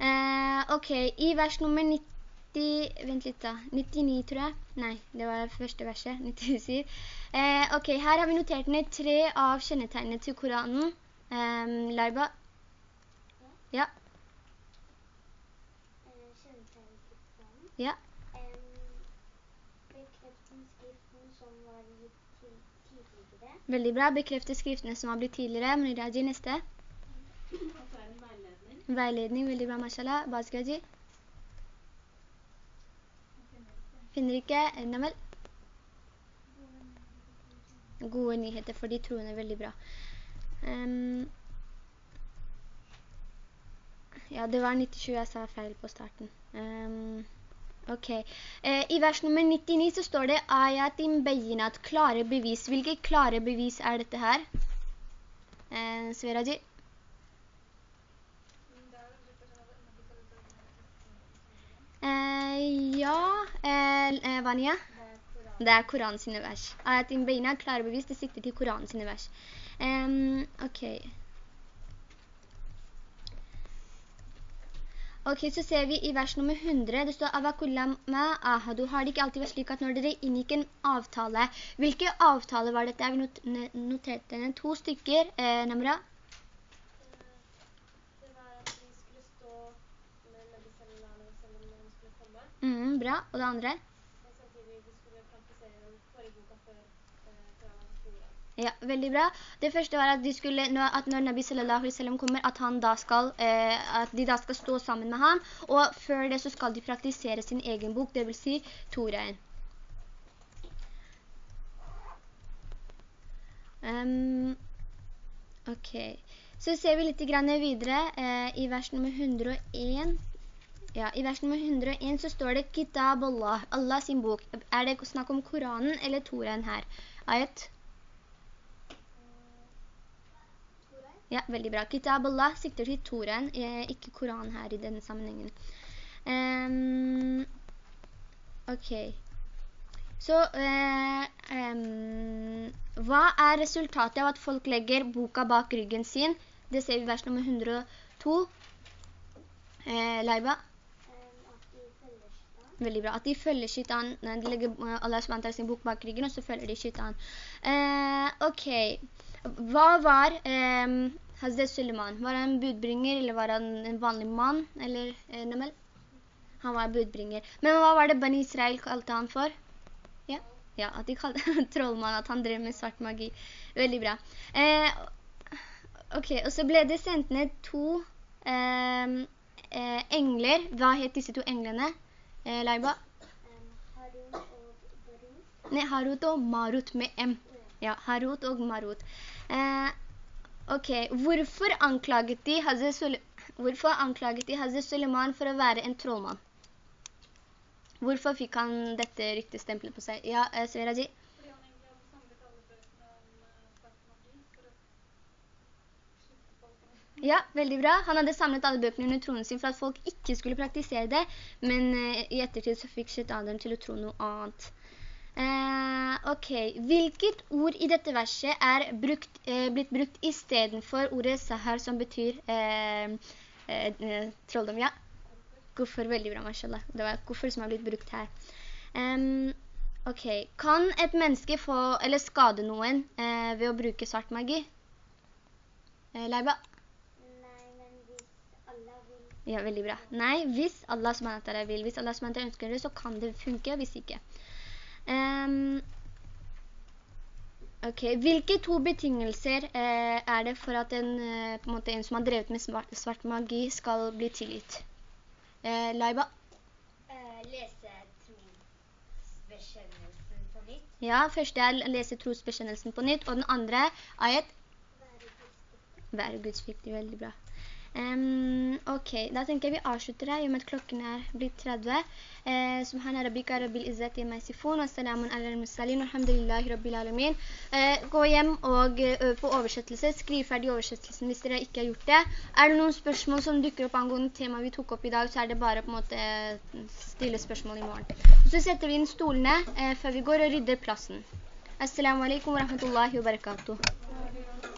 eh, ok, i vers nummer 90, vent litt da, 99 tror jeg. Nei, det var første verset, 97. Eh, ok, her har vi notert ned tre av kjennetegnene til Koranen. Eh, Larba? Ja. Ja. Veldig bra. Bekrefte skriftene som har blitt tidligere. Muniraji, neste. veiledning. Veiledning, veldig bra, mashallah. Basgaji. Finner ikke. Enda vel. Gode nyheter for de troende, veldig bra. Um, ja, det var 97 jeg sa feil på starten. Um, Ok. Eh, I vers nummer 99 så står det Ayatim bayinat, klare bevis. Hvilke klare bevis er dette her? Eh, Sveraji? Eh, ja, eh, eh Vanya? Det er Koran sine vers. Ayatim bayinat, klare bevis, det sikter til Koran sine vers. Um, ok. Ok, så ser vi i vers nummer 100, det står «Avakulama ahadu». Har det ikke alltid vært slik at når dere inngikk en avtale, hvilke avtale var dette? Vi noterte denne to stykker. Eh, Namra? Det var at vi skulle stå med Nabi sallallahu alaihi wa sallam når skulle komme. Mm, bra. Og det andre? Ja, veldig bra. Det første var at, skulle, at når Nabi sallallahu alaihi wasallam kommer, at, skal, eh, at de da skal stå sammen med ham, og før det så skal de praktisere sin egen bok, det vil si Toraen. Um, ok, så ser vi litt videre eh, i vers nummer 101. Ja, i vers nummer 101 så står det Kitab Allah, Allah sin bok. Er det snakk om Koranen eller Toraen her? Ayet Ja, veldig bra. Kitab Allah sikter til Toren, eh, ikke Koran her i denne sammenhengen. Um, ok. Så, uh, um, hva er resultatet av at folk legger boka bak ryggen sin? Det ser vi i vers nummer 102. Uh, Leiba? Veldig bra. At de følger skytan, de legger Allah SWT sin bok bak ryggen, og så følger de skytan. Uh, ok. Hva var eh, Hazret Suleiman? Var han en budbringer, eller var han en vanlig mann? Eller eh, Namel? Han var budbringer. Men hva var det Bani Israel kalte han for? Ja, ja at de kalte han trollmann, at han drev med svart magi. Veldig bra. Eh, ok, og så ble det sendt ned to ehm, eh, engler. Hva het disse to englene? Eh. Nei, Harut og Marut med M. Ja, Harut og Marut. Eh, ok, hvorfor anklaget de Hazret Suleiman for å være en trollmann? Hvorfor fikk han dette ryktestempelet på seg? Ja, eh, Sveraji? Folk Ja, veldig bra. Han hadde samlet alle bøkene under tronen sin for at folk ikke skulle praktisere det, men uh, i ettertid så fikk dem til å tro noe annet. Eh, ok, hvilket ord i dette verset er brukt, eh, blitt brukt i stedet for ordet sahar som betyr eh, trolldom? Ja, Kuffer, veldig bra, mashallah. Det var kuffer som har blitt brukt her. Um, ok, kan et menneske få, eller skade noen eh, ved å bruke svart magi? Eh, Leiba? Nei, Ja, veldig bra. Nei, hvis Allah SWT vil, hvis Allah SWT ønsker det, så kan det funke, hvis ikke. Ehm, ok, hvilke to betingelser uh, er det for at en, uh, på en, måte, en som har drevet med svart, svart magi skal bli tilgitt? Uh, Laiba? lese trosbekjennelsen på nytt. Ja, første er lese trosbekjennelsen på nytt, og den andre, ayet, Være gudsfryktig. være gudsfryktig, veldig bra. Ehm, ok, da tenker jeg vi avslutter her, i og med at klokken er blitt 30. Eh, Subhana rabbika rabbil izzati amma yasifun, wa salamun ala al-mursalin, alhamdulillahi rabbil alamin. Eh, gå hjem og eh, øv på oversettelse, skriv ferdig oversettelsen hvis dere ikke har gjort det. Er det noen spørsmål som dukker opp angående tema vi tok opp i dag, så er det bare på en måte stille spørsmål i morgen. Så setter vi inn stolene eh, før vi går og rydder plassen. Assalamu alaikum wa rahmatullahi wa barakatuh.